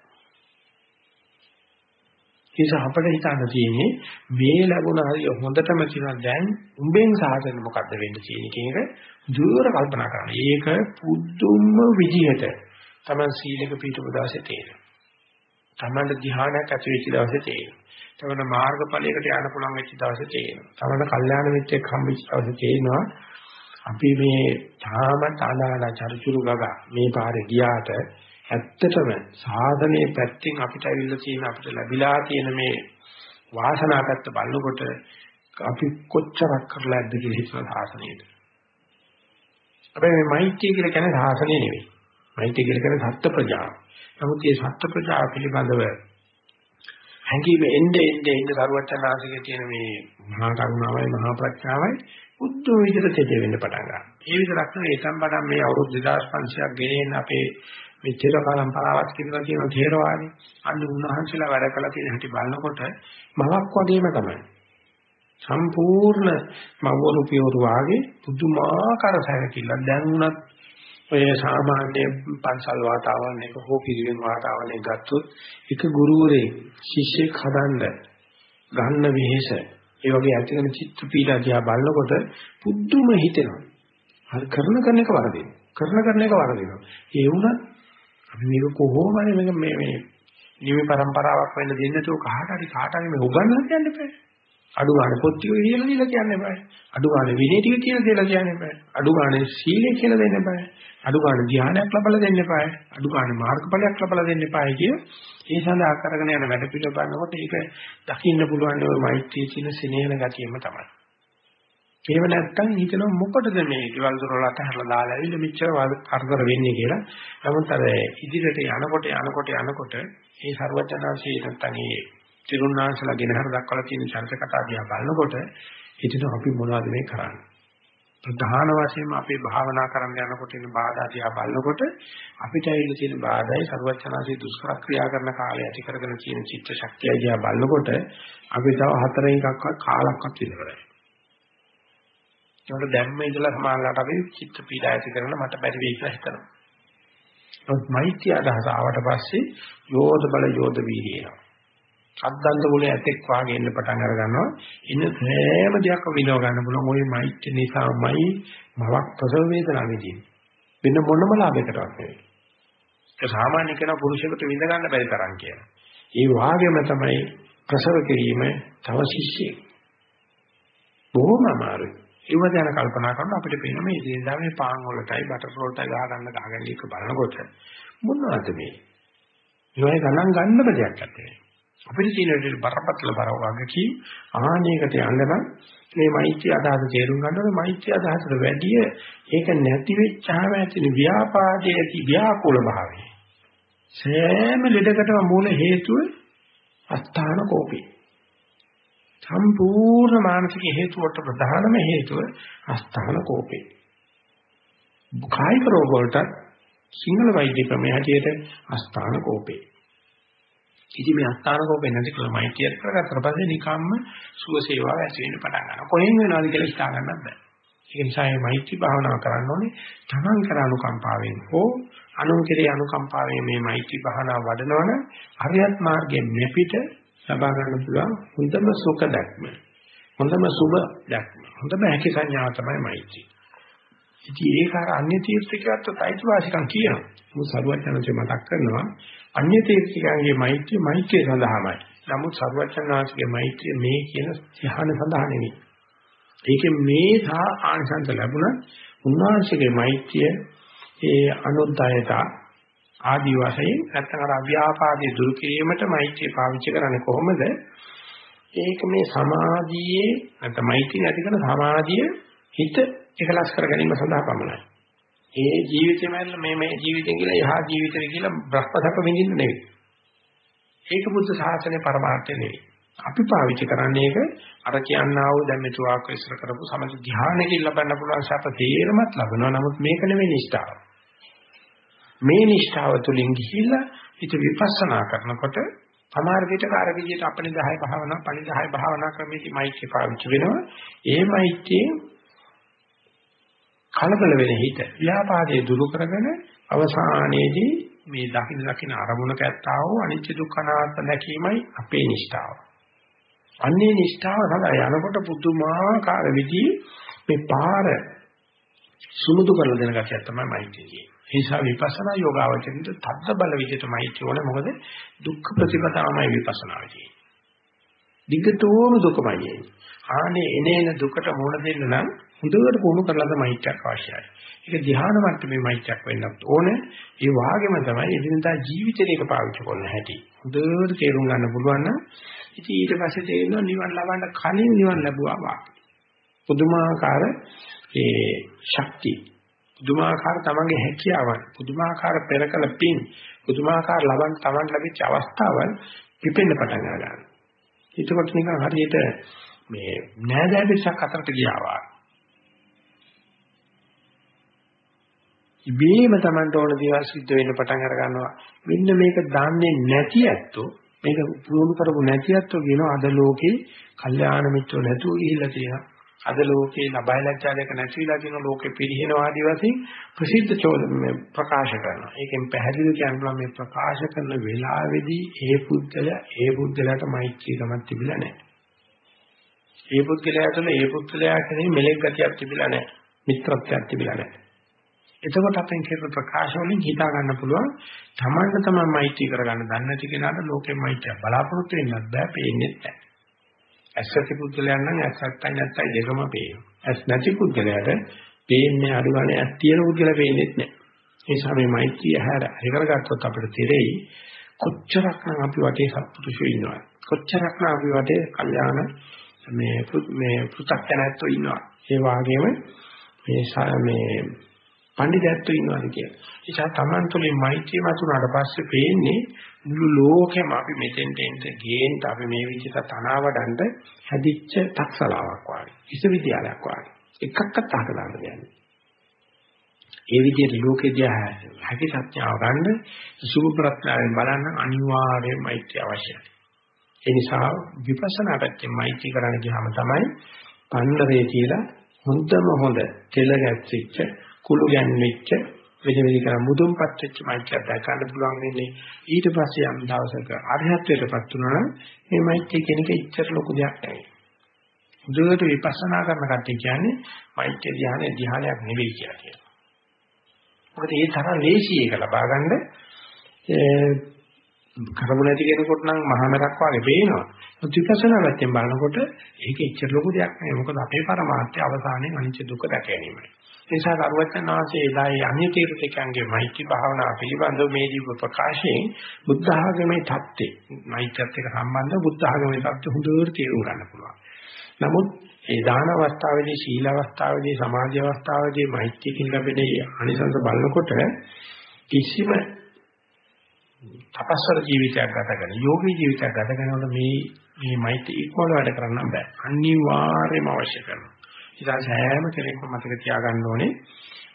S1: ඒ නිසා අපිට හිතන්න තියෙන්නේ මේ ලැබුණ හරිය හොඳටම කියනවා දැන් උඹෙන් සාසන මොකද්ද වෙන්න තියෙන්නේ කියන එක දුර කල්පනා කරන්න. ඒක පුදුම විදිහට Taman සීලක පිටුපු දවසේ තේරෙනවා. Taman ධ්‍යානයක් ඇති වෙච්ච දවසේ තේරෙනවා. Taman මාර්ගඵලයකට යන්න පුළුවන් වෙච්ච දවසේ තේරෙනවා. Taman කල්යාණ මිත්‍රෙක් හම්බෙච්ච දවසේ තේරෙනවා. අපි මේ තාම තාලාලා චරිචුරු ගගා මේ පාරේ ගියාට ඇත්තටම සාධනයේ පැත්තෙන් අපිට ඇවිල්ලා තියෙන අපිට ලැබිලා තියෙන මේ වාසනා පැත්ත බලනකොට අපි කොච්චරක් කරලා ඇද්ද කියලා හිතන සාසනයේද. අපේ මේ මෛත්‍රිය කියලා කියන්නේ සාසනය නෙවෙයි. මෛත්‍රිය කියලා කියන්නේ සත්ත්ව ප්‍රජාව. නමුත් මේ සත්ත්ව ප්‍රජාව පිළිබඳව හැඟීම එnde එnde එnde සරුවචනාංශයේ තියෙන මේ මහා කරුණාවයි මහා ප්‍රඥාවයි උද්දෝ විදිහට තෙදෙ වෙන්න පටන් ගන්නවා. ඒ විතරක් නෙවෙයි ඒකම් බඩම් මේ අවුරුදු 2500ක් ගෙනෙන අපේ මේ තෙර පරම්පරාවක් කියලා කියන තේරවාදී අන්න උන්වහන්සේලා වැඩ කළ තියෙන හැටි බලනකොට මලක් වගේම තමයි. සම්පූර්ණ මවවරු පියවරු වාගේ පුදුමාකාර සැලකිල්ල දැන් උනත් ඔය සාමාන්‍ය පන්සල් වාතාවරණයක හෝ පිළිවෙන් වාතාවරණයක ගත්තොත් එක ගුරුවරේ ශිෂ්‍යෙක් හදන්න ගන්න වෙහෙස ඒ වගේ ඇතිවෙන චිත්ත පීඩා දිහා බලනකොට පුදුම හිතෙනවා. හරි කරන කරන එක වරදිනවා. කරන කරන එක වරදිනවා. ඒ වුණත් අපි මේක කොහොමද මේක මේ මේ නිවි પરම්පරාවක් වෙන්න දෙන්නේ නැතුව කාට හරි කාට හරි මේ උගන්වන්න යන්න බෑ. අඩු ගන්න පොත් ටික කියලා දීලා කියන්න බෑ. අඩු ගන්න විනය ටික කියලා දීලා කියන්න බෑ. අඩු ගන්න සීලය කියලා දෙන්න බෑ. අඩු ගන්න ධානයක් ලබලා දෙන්න බෑ. අඩු ගන්න මාර්ගඵලයක් ලබලා දෙන්න බෑ කිය. ඒ සඳහා කරගෙන යන වැඩ පිළිවෙල බලනකොට ඒක දකින්න පුළුවන් ඔය මෛත්‍රී කියන සිනේන ගතියම තමයි. එහෙම නැත්නම් හිතනවා මොකටද මේ ගෙවල් දොරවල් අතහැරලා දාලා ඇවිල්ලා මෙච්චර කරදර වෙන්නේ කියලා. නමුත් අර ඉදිරියට යනකොට යනකොට යනකොට මේ ਸਰවඥාන්සේ නැත්නම් මේ තිරුණාංශලා ගෙනහැර දක්වලා තියෙන චරිත කතා දිහා බලනකොට හිතෙනවා අපි මොනවද මේ කරන්නේ. ප්‍රධාන වශයෙන්ම අපේ භාවනා කරන්න යනකොට එන බාධා දිහා බලනකොට අපිට ඇවිල්ලා තියෙන බාධායි ਸਰවඥාන්සේ දුෂ්කර ක්‍රියා කරන කාලය ඇති කරගෙන තියෙන චිත්ත ශක්තිය දිහා බලනකොට අපි තව හතර එකක්වත් කාලක්වත් ඉඳලා ඒකට දැම්ම ඉඳලා සමානලාට අපි චිත්ත පීඩා ඇති කරන මට බැරි වෙයි කියලා හිතනවා. නමුත් මෛත්‍රිය අදහස ආවට පස්සේ යෝධ බල යෝධ වීර්යය එනවා. අද්දන්ත මුලේ ඇතෙක් වාගේ එන්න පටන් අර ගන්නවා. ඉන්න සෑම දෙයක්ම විඳව ගන්න පුළුවන්. ওই මෛත්‍රිය නිසාමයි මවක් ප්‍රසව වේදනාව විඳින්නේ. වෙන මොනම ලාභයකටවත් නෙවෙයි. ඒක සාමාන්‍ය කෙනා පුරුෂයෙකුට විඳ ගන්න බැරි තරම් කියන. ඒ වාගේම තමයි ප්‍රසව කිරීම තව ශිෂ්‍යෙක්. බොහොම අමාරුයි. ඒව ගැන කල්පනා කරනකොට අපිට පේන මේ ඉතින්දා මේ පාන් වලටයි බටර් වලටයි ගහ ගන්න ගහගෙන එක බලනකොට මොනවද මේ? ඒවයි ගණන් ගන්න බෑ දෙයක් නැහැ. අපිට තියෙන විදිහට බරපතල බර වගකී ආහනයකට යන්න නම් මේ මෛත්‍රී අදහස තේරුම් ගන්නකොට මෛත්‍රී අදහසට වැඩිය ඒක නැති වෙච්චාම ඇතින ව්‍යාපාදයේ ඇති ව්‍යාකූල භාවය. සෑම ලෙඩකටම මූල හේතුව අස්ථාන කෝපී. සම්පූර්ණ මානසික හේතුවට ප්‍රධානම හේතුව අස්ථාන කෝපේ. කායික රෝග වලට සිංහල වෛද්‍ය ක්‍රමයේ හැටියට අස්ථාන කෝපේ. ඉතින් මේ අස්ථාන කෝපේ නැති කියලා මෛත්‍රිය කරගත්තට පස්සේ නිකම්ම සුව සේවාව ඇති වෙන්න පටන් ගන්නවා. කොහෙන් වෙනවද කියලා හිතා ගන්නත් බෑ. ඒ නිසා මේ මෛත්‍රී භාවනාව කරන්න ඕනේ තමන් කර අනුකම්පාවෙන් හෝ අනුන් කෙරේ අනුකම්පාවෙන් මේ මෛත්‍රී භාවනාව වඩනවනම් අරියත් මාර්ගයේ මෙපිට ලබා ගන්න පුළුවන් හොඳම සුඛ දැක්ම. හොඳම සුබ දැක්ම. හොඳම හැකි සංඥාව තමයි මෛත්‍රී. ඉතින් ඒක අර අන්‍ය තීර්ථකයන්ට අයිතිවාසිකම් කියනවා. මොකද සරුවචනන්සේ මතක් කරනවා අන්‍ය තීර්ථකයන්ගේ මෛත්‍රිය මෛත්‍රිය සඳහාමයි. නමුත් සරුවචනන්සේගේ මෛත්‍රිය මේ කියන ධ්‍යාන සඳහා නෙවෙයි. ඒකේ මේ සා ආනිසංස ලැබුණා උන්වහන්සේගේ මෛත්‍රිය ඒ අනුද්යතා ආදි වශයෙන් නැත්නම් අර අව්‍යාපාදයේ දුරු කිරීමට මෛත්‍රිය පාවිච්චි කරන්නේ කොහොමද? ඒක මේ සමාධියේ නැත්නම් මෛත්‍රිය ඇති කරන සමාධිය හිත එකලස් කර ගැනීම සඳහා පමණයි. ඒ ජීවිතේම මේ මේ ජීවිතේ කියලා යහ ජීවිතේ කියලා බ්‍රහ්මසක විඳින්න නෙවෙයි. ඒක බුද්ධ ශාසනයේ පරමාර්ථය නෙවෙයි. අපි පාවිච්චි කරන්නේ ඒක අර කියන්නා වූ දැන් මෙතුආක ඉස්සර කරපු සමථ ධ්‍යානකින් ලබන්න පුළුවන් සප තේරමත් ලබනවා. නමුත් මේක නෙවෙයි නිෂ්ඨාව. මේ නිෂ්ඨාව තුලින් ගිහිල්ලා හිත විපස්සනා කරනකොට සමහර විටක අර විදිහට අපේ 10 භාවනා, පණි 10 භාවනා ක්‍රමයේදී මෛත්‍රී පාවිච්චි වෙනවා. ඒ මෛත්‍රියෙන් කලබල වෙන හිත ව්‍යාපාදයේ දුරු කරගෙන අවසානයේදී මේ දකින්න දකින්න අරමුණක ඇත්තා වූ අනිත්‍ය දුක්ඛ අනාත්ම දැකීමයි අපේ නිෂ්ඨාව. අන්නේ නිෂ්ඨාව සඳහා යනකොට පුදුමාකාර විදිහේ මේ පාර සුමුදු කරලා දෙන ගැටියක් තමයි මෛත්‍රිය කියන්නේ. ඒ නිසා විපස්සනා යෝගාවචරින්ද තද්ද බල විදිහටමයි කියෝනේ මොකද දුක්ඛ ප්‍රතිපදාමයි විපස්සනා වෙන්නේ. දිගටම දුකමයි එන්නේ. ආනේ එනේන දුකට මුහුණ දෙන්න නම් හොඳට පුහුණු කරලා තමයි මෛත්‍රියක් අවශ්‍යයි. ඒක ධ්‍යාන මට්ටමේ මෛත්‍රියක් වෙන්නත් ඕනේ. ඒ වාගේම තමයි එදිනදා ජීවිතේක පාවිච්චි කරන්න හැටි. හොඳට තේරුම් ගන්න පුළුවන් නම් ඉතින් ඊට පස්සේ තේරෙනවා නිවන් ලබන්න කලින් නිවන් ලැබුවා වාගේ. පුදුමාකාර ඒ ශක්තිය පුදුමාකාර තමන්ගේ හැකියාවන් පුදුමාකාර පෙරකල පින් පුදුමාකාර ලබන් තමන් ලැබිච්ච අවස්ථාවල් පිපෙන්න පටන් ගන්නවා. ඒකකොට නිකන් හරියට මේ නෑදෑ පිටසක් අතරට ගියා වගේ. ඉබේම තමන්ට ඕන දේවල් සිද්ධ වෙන්න පටන් අර ගන්නවා. මෙන්න මේක දන්නේ නැති ඇත්තෝ මේක පුරුදු කරපු නැති ඇත්තෝ කියනවා අද ලෝකේ කල්යාණ මිත්‍රෝ නැතුව ගිහිල්ලා තියෙනවා. අද ලෝකේ ලබයි ලැජ්ජා දෙක නැතිලා තියෙන ලෝකෙ පිරිහෙන ආදි වශයෙන් ප්‍රසිද්ධ චෝදන ප්‍රකාශ කරනවා. ඒකෙන් පැහැදිලි කියනවා මේ ප්‍රකාශ කරන වෙලාවේදී ඒ පුද්ගලයා ඒ පුද්ගලයාට මෛත්‍රී ගමක් තිබිලා නැහැ. ඒ පුද්ගලයා තුළ ඒ පුද්ගලයා කෙරෙහි මෙලෙක් ගතියක් තිබිලා නැහැ. මිත්‍රත්වයක් තිබිලා නැහැ. එතකොට අපෙන් කියන ප්‍රකාශ වලින් හිතා ගන්න පුළුවන් තමන්ට තමයි මෛත්‍රී කරගන්න දන්නේ නැති කෙනාට ලෝකෙ මෛත්‍රිය බලාපොරොත්තු වෙන්නත් බෑ පේන්නේ නැහැ. ඇස් ඇති පුද්ගලයන් නම් ඇස් ඇත්තයි නැත්තයි දෙකම පේනවා. ඇස් නැති පුද්ගලයාට පේන්නේ අඩු ගන්න ඇස් තියෙන පුද්ගලයා පේන්නේ නැහැ. ඒ නිසා මේ මෛත්‍රිය හැර හරි කරගත්තොත් අපිට තෙරෙයි කොච්චරක්නම් අපි වටේ සත්පුරුෂයෝ ඉන්නවා. කොච්චරක්නම් අපි වටේ කල්යාණ මේ මේ පෘථග්ජනත්වෝ ඉන්නවා. ඒ වගේම මේ මේ පඬිදැත්තෝ ඉන්නවාද කියලා. ඒ නිසා Taman තුලින් මෛත්‍රිය මතුනාට පස්සේ පේන්නේ මුළු ලෝකෙම අපි මෙතෙන්ට එන්න ගේන්න අපි මේ විදිහට තනවාඩන්න හැදිච්ච තක්සලාවක් වගේ. විශ්වවිද්‍යාලයක් වගේ. එකක්වත් අහලා ගන්න ඒ විදිහට ලෝකෙ දිහා හැකි සත්‍යාව ගන්න සුභ ප්‍රඥාවෙන් බලන්න අනිවාර්යයෙන් මෛත්‍රිය අවශ්‍යයි. ඒ නිසා විපස්සනා පැත්තෙන් මෛත්‍රී කරන්න ගියාම තමයි පන්නරේ කියලා හොඳම හොඳ තෙල ගැස්සිච්ච කුළු ගැන්වෙච්ච වෙන වෙන කරා මුදුන්පත් වෙච්ච මෛත්‍රිය දැක ගන්න පුළුවන් වෙන්නේ ඊට පස්සේ යම් දවසක අරහත්ත්වයටපත් වුණා නම් මේ මෛත්‍රිය කියන එක ඉච්ඡර ලොකු දෙයක් නෙවෙයි. හොඳට විපස්සනා කරන කට්ටිය කියන්නේ මෛත්‍රිය ධ්‍යානයේ ධ්‍යානයක් නෙවෙයි කියලා කියනවා. මොකද ඒ තරම් ලේසි එක ලබා ගන්න කරමු නැති කෙනෙකුට නම් මහමරක් වගේ පේනවා. විපස්සනා පැත්තෙන් බලනකොට ඒක ඉච්ඡර ලොකු දෙයක් නෙවෙයි. මොකද අපේ පරමාර්ථය අවසානයේ අනිත්‍ය දුක දැක ගැනීමයි. නිසා කරුවචන වාසේ එදායි අන්‍ය තීර්ථකයන්ගේ මෛත්‍රී භාවනාව පිළිබඳව මේ දීප ප්‍රකාශයෙන් බුද්ධ ආගමේ தත්ත්වේ මෛත්‍රියත් එක්ක සම්බන්ධ බුද්ධ ආගමේ தත්ත්ව හොඳට තේරුම් ගන්න පුළුවන්. නමුත් ඒ දාන අවස්ථාවේදී සීල අවස්ථාවේදී සමාධි අවස්ථාවේදී මෛත්‍රියකින් ලැබෙන අනිසංස බලනකොට කිසිම තපස්වර ජීවිතයක් ගත කරන යෝගී ජීවිතයක් ගත කරනකොට මේ මේ මෛත්‍රී ඉක්මවල වැඩ කරන්න බෑ. අනිවාර්යයෙන්ම අවශ්‍ය කරනවා. ඉතින් සෑම කෙනෙක්ම මතක තියාගන්න ඕනේ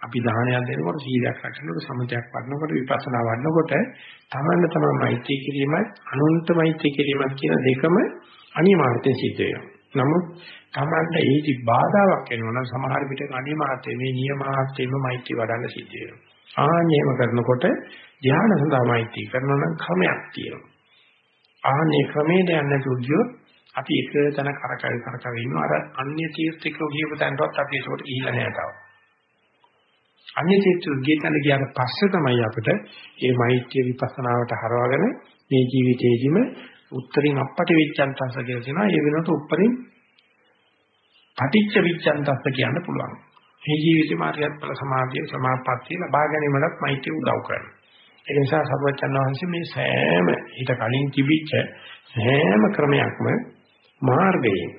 S1: අපි දානයක් දෙනකොට සීලයක් රැකනකොට සමතයක් වඩනකොට විපස්සනා වඩනකොට තමන්න තමයි මෛත්‍රී කිරීමත් අනුන්ත මෛත්‍රී කිරීමත් කියන දෙකම අනිවාර්යයෙන් සිද්ධ වෙනවා. නමුත් තමන්ට ඒකි බාධාවක් වෙනවා නම් සමහර විට අනිමාර්ථයේ මේ නියමාර්ථයෙන්ම මෛත්‍රී වඩන්න සිද්ධ වෙනවා. ආන්නේම කරනකොට ධ්‍යාන සඳහා මෛත්‍රී කරනවා නම් ක්‍රමයක් තියෙනවා. ආන්නේ ක්‍රමයට යන්න තුගියොත් අපි එක තැන කරකැවි කරකැවි ඉන්නවා අර අන්‍ය තීර්ථකෝ කියපු තැනටවත් අපි ඒකට ගිහිල්ලා නැහැ තාම. අන්‍ය තීර්ථකෝ ගියතන ගියාට පස්සේ තමයි අපිට මේ මෛත්‍රිය විපස්සනාවට හරවගෙන මේ ජීවිතේදීම උත්තරින් අපට විච්ඡන්තස කියලා කියනවා ඒ වෙනකොට උත්තරින් පටිච්ච විච්ඡන්තස කියන්න පුළුවන්. මේ ජීවිතේ මාර්ගයත් බල සමාධිය සමාපත්තිය ලබා ගැනීමකට මෛත්‍රිය උදව් කරනවා. ඒ නිසා සර්වචන් වහන්සේ මේ සෑම ඊට කලින් තිබිච්ච සෑම ක්‍රමයක්ම මාර්ගයෙන්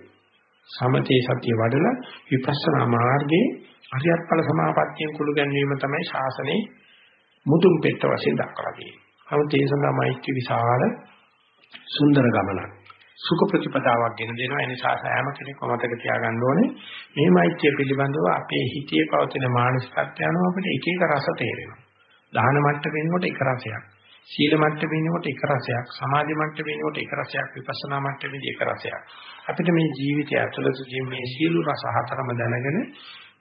S1: සමතේ සතිය වඩලා විපස්සනා මාර්ගයේ අරියත් ඵල සමාපත්තියෙන් කුළු ගැන්වීම තමයි ශාසනයේ මුදුන් පෙත්ත වශයෙන් දක්වලා තියෙන්නේ. නමුත් ඒ සඳහා මෛත්‍රී විශාල සුන්දර ගමනක්. සුඛ ප්‍රතිපදාවක් ගෙන දෙනවා. ඒ නිසා සෑම කෙනෙක්ම මතක තියාගන්න ඕනේ මේ මෛත්‍රිය පිළිබඳව අපේ හිතේ පවතින මානසිකත්වය අනුව අපිට එක එක රස තේරෙනවා. දාන මට්ටමේ වෙනකොට එක රසයක්. සීල මට්ටමේ වෙනකොට එක රසයක්, සමාධි මට්ටමේ වෙනකොට එක රසයක්, විපස්සනා මට්ටමේදී එක රසයක්. අපිට මේ ජීවිතය ඇතුළතදී මේ සීල රස හතරම දැනගෙන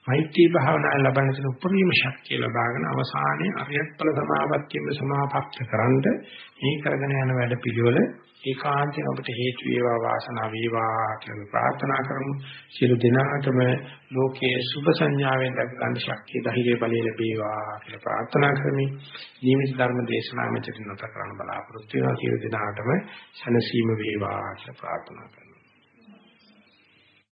S1: මෛත්‍රී භාවනාව ලබන තුන උපරිම ශක්තිය ලබාගෙන අවසානයේ අරියත් ඵල සමාපත්තියම සමාපත්ත කරන්ද මේ කරගෙන යන වැඩ පිළිවෙල ඒකාන්තයෙන් ඔබට හේතු වේවා වාසනාව වේවා කියලා ප්‍රාර්ථනා කරමු. සියලු දෙනාටම ලෝකයේ සුභ සංඥාවෙන් දැක ගන්න ශක්තිය ධෛර්ය බලය ලැබේවා කියලා ප්‍රාර්ථනා කරමි. නියමිත ධර්ම දේශනාව මෙතන නැත කරන්න බලාපොරොත්තු වෙනවා. සියලු දෙනාටම සනසීම වේවා කියලා ප්‍රාර්ථනා කරමි.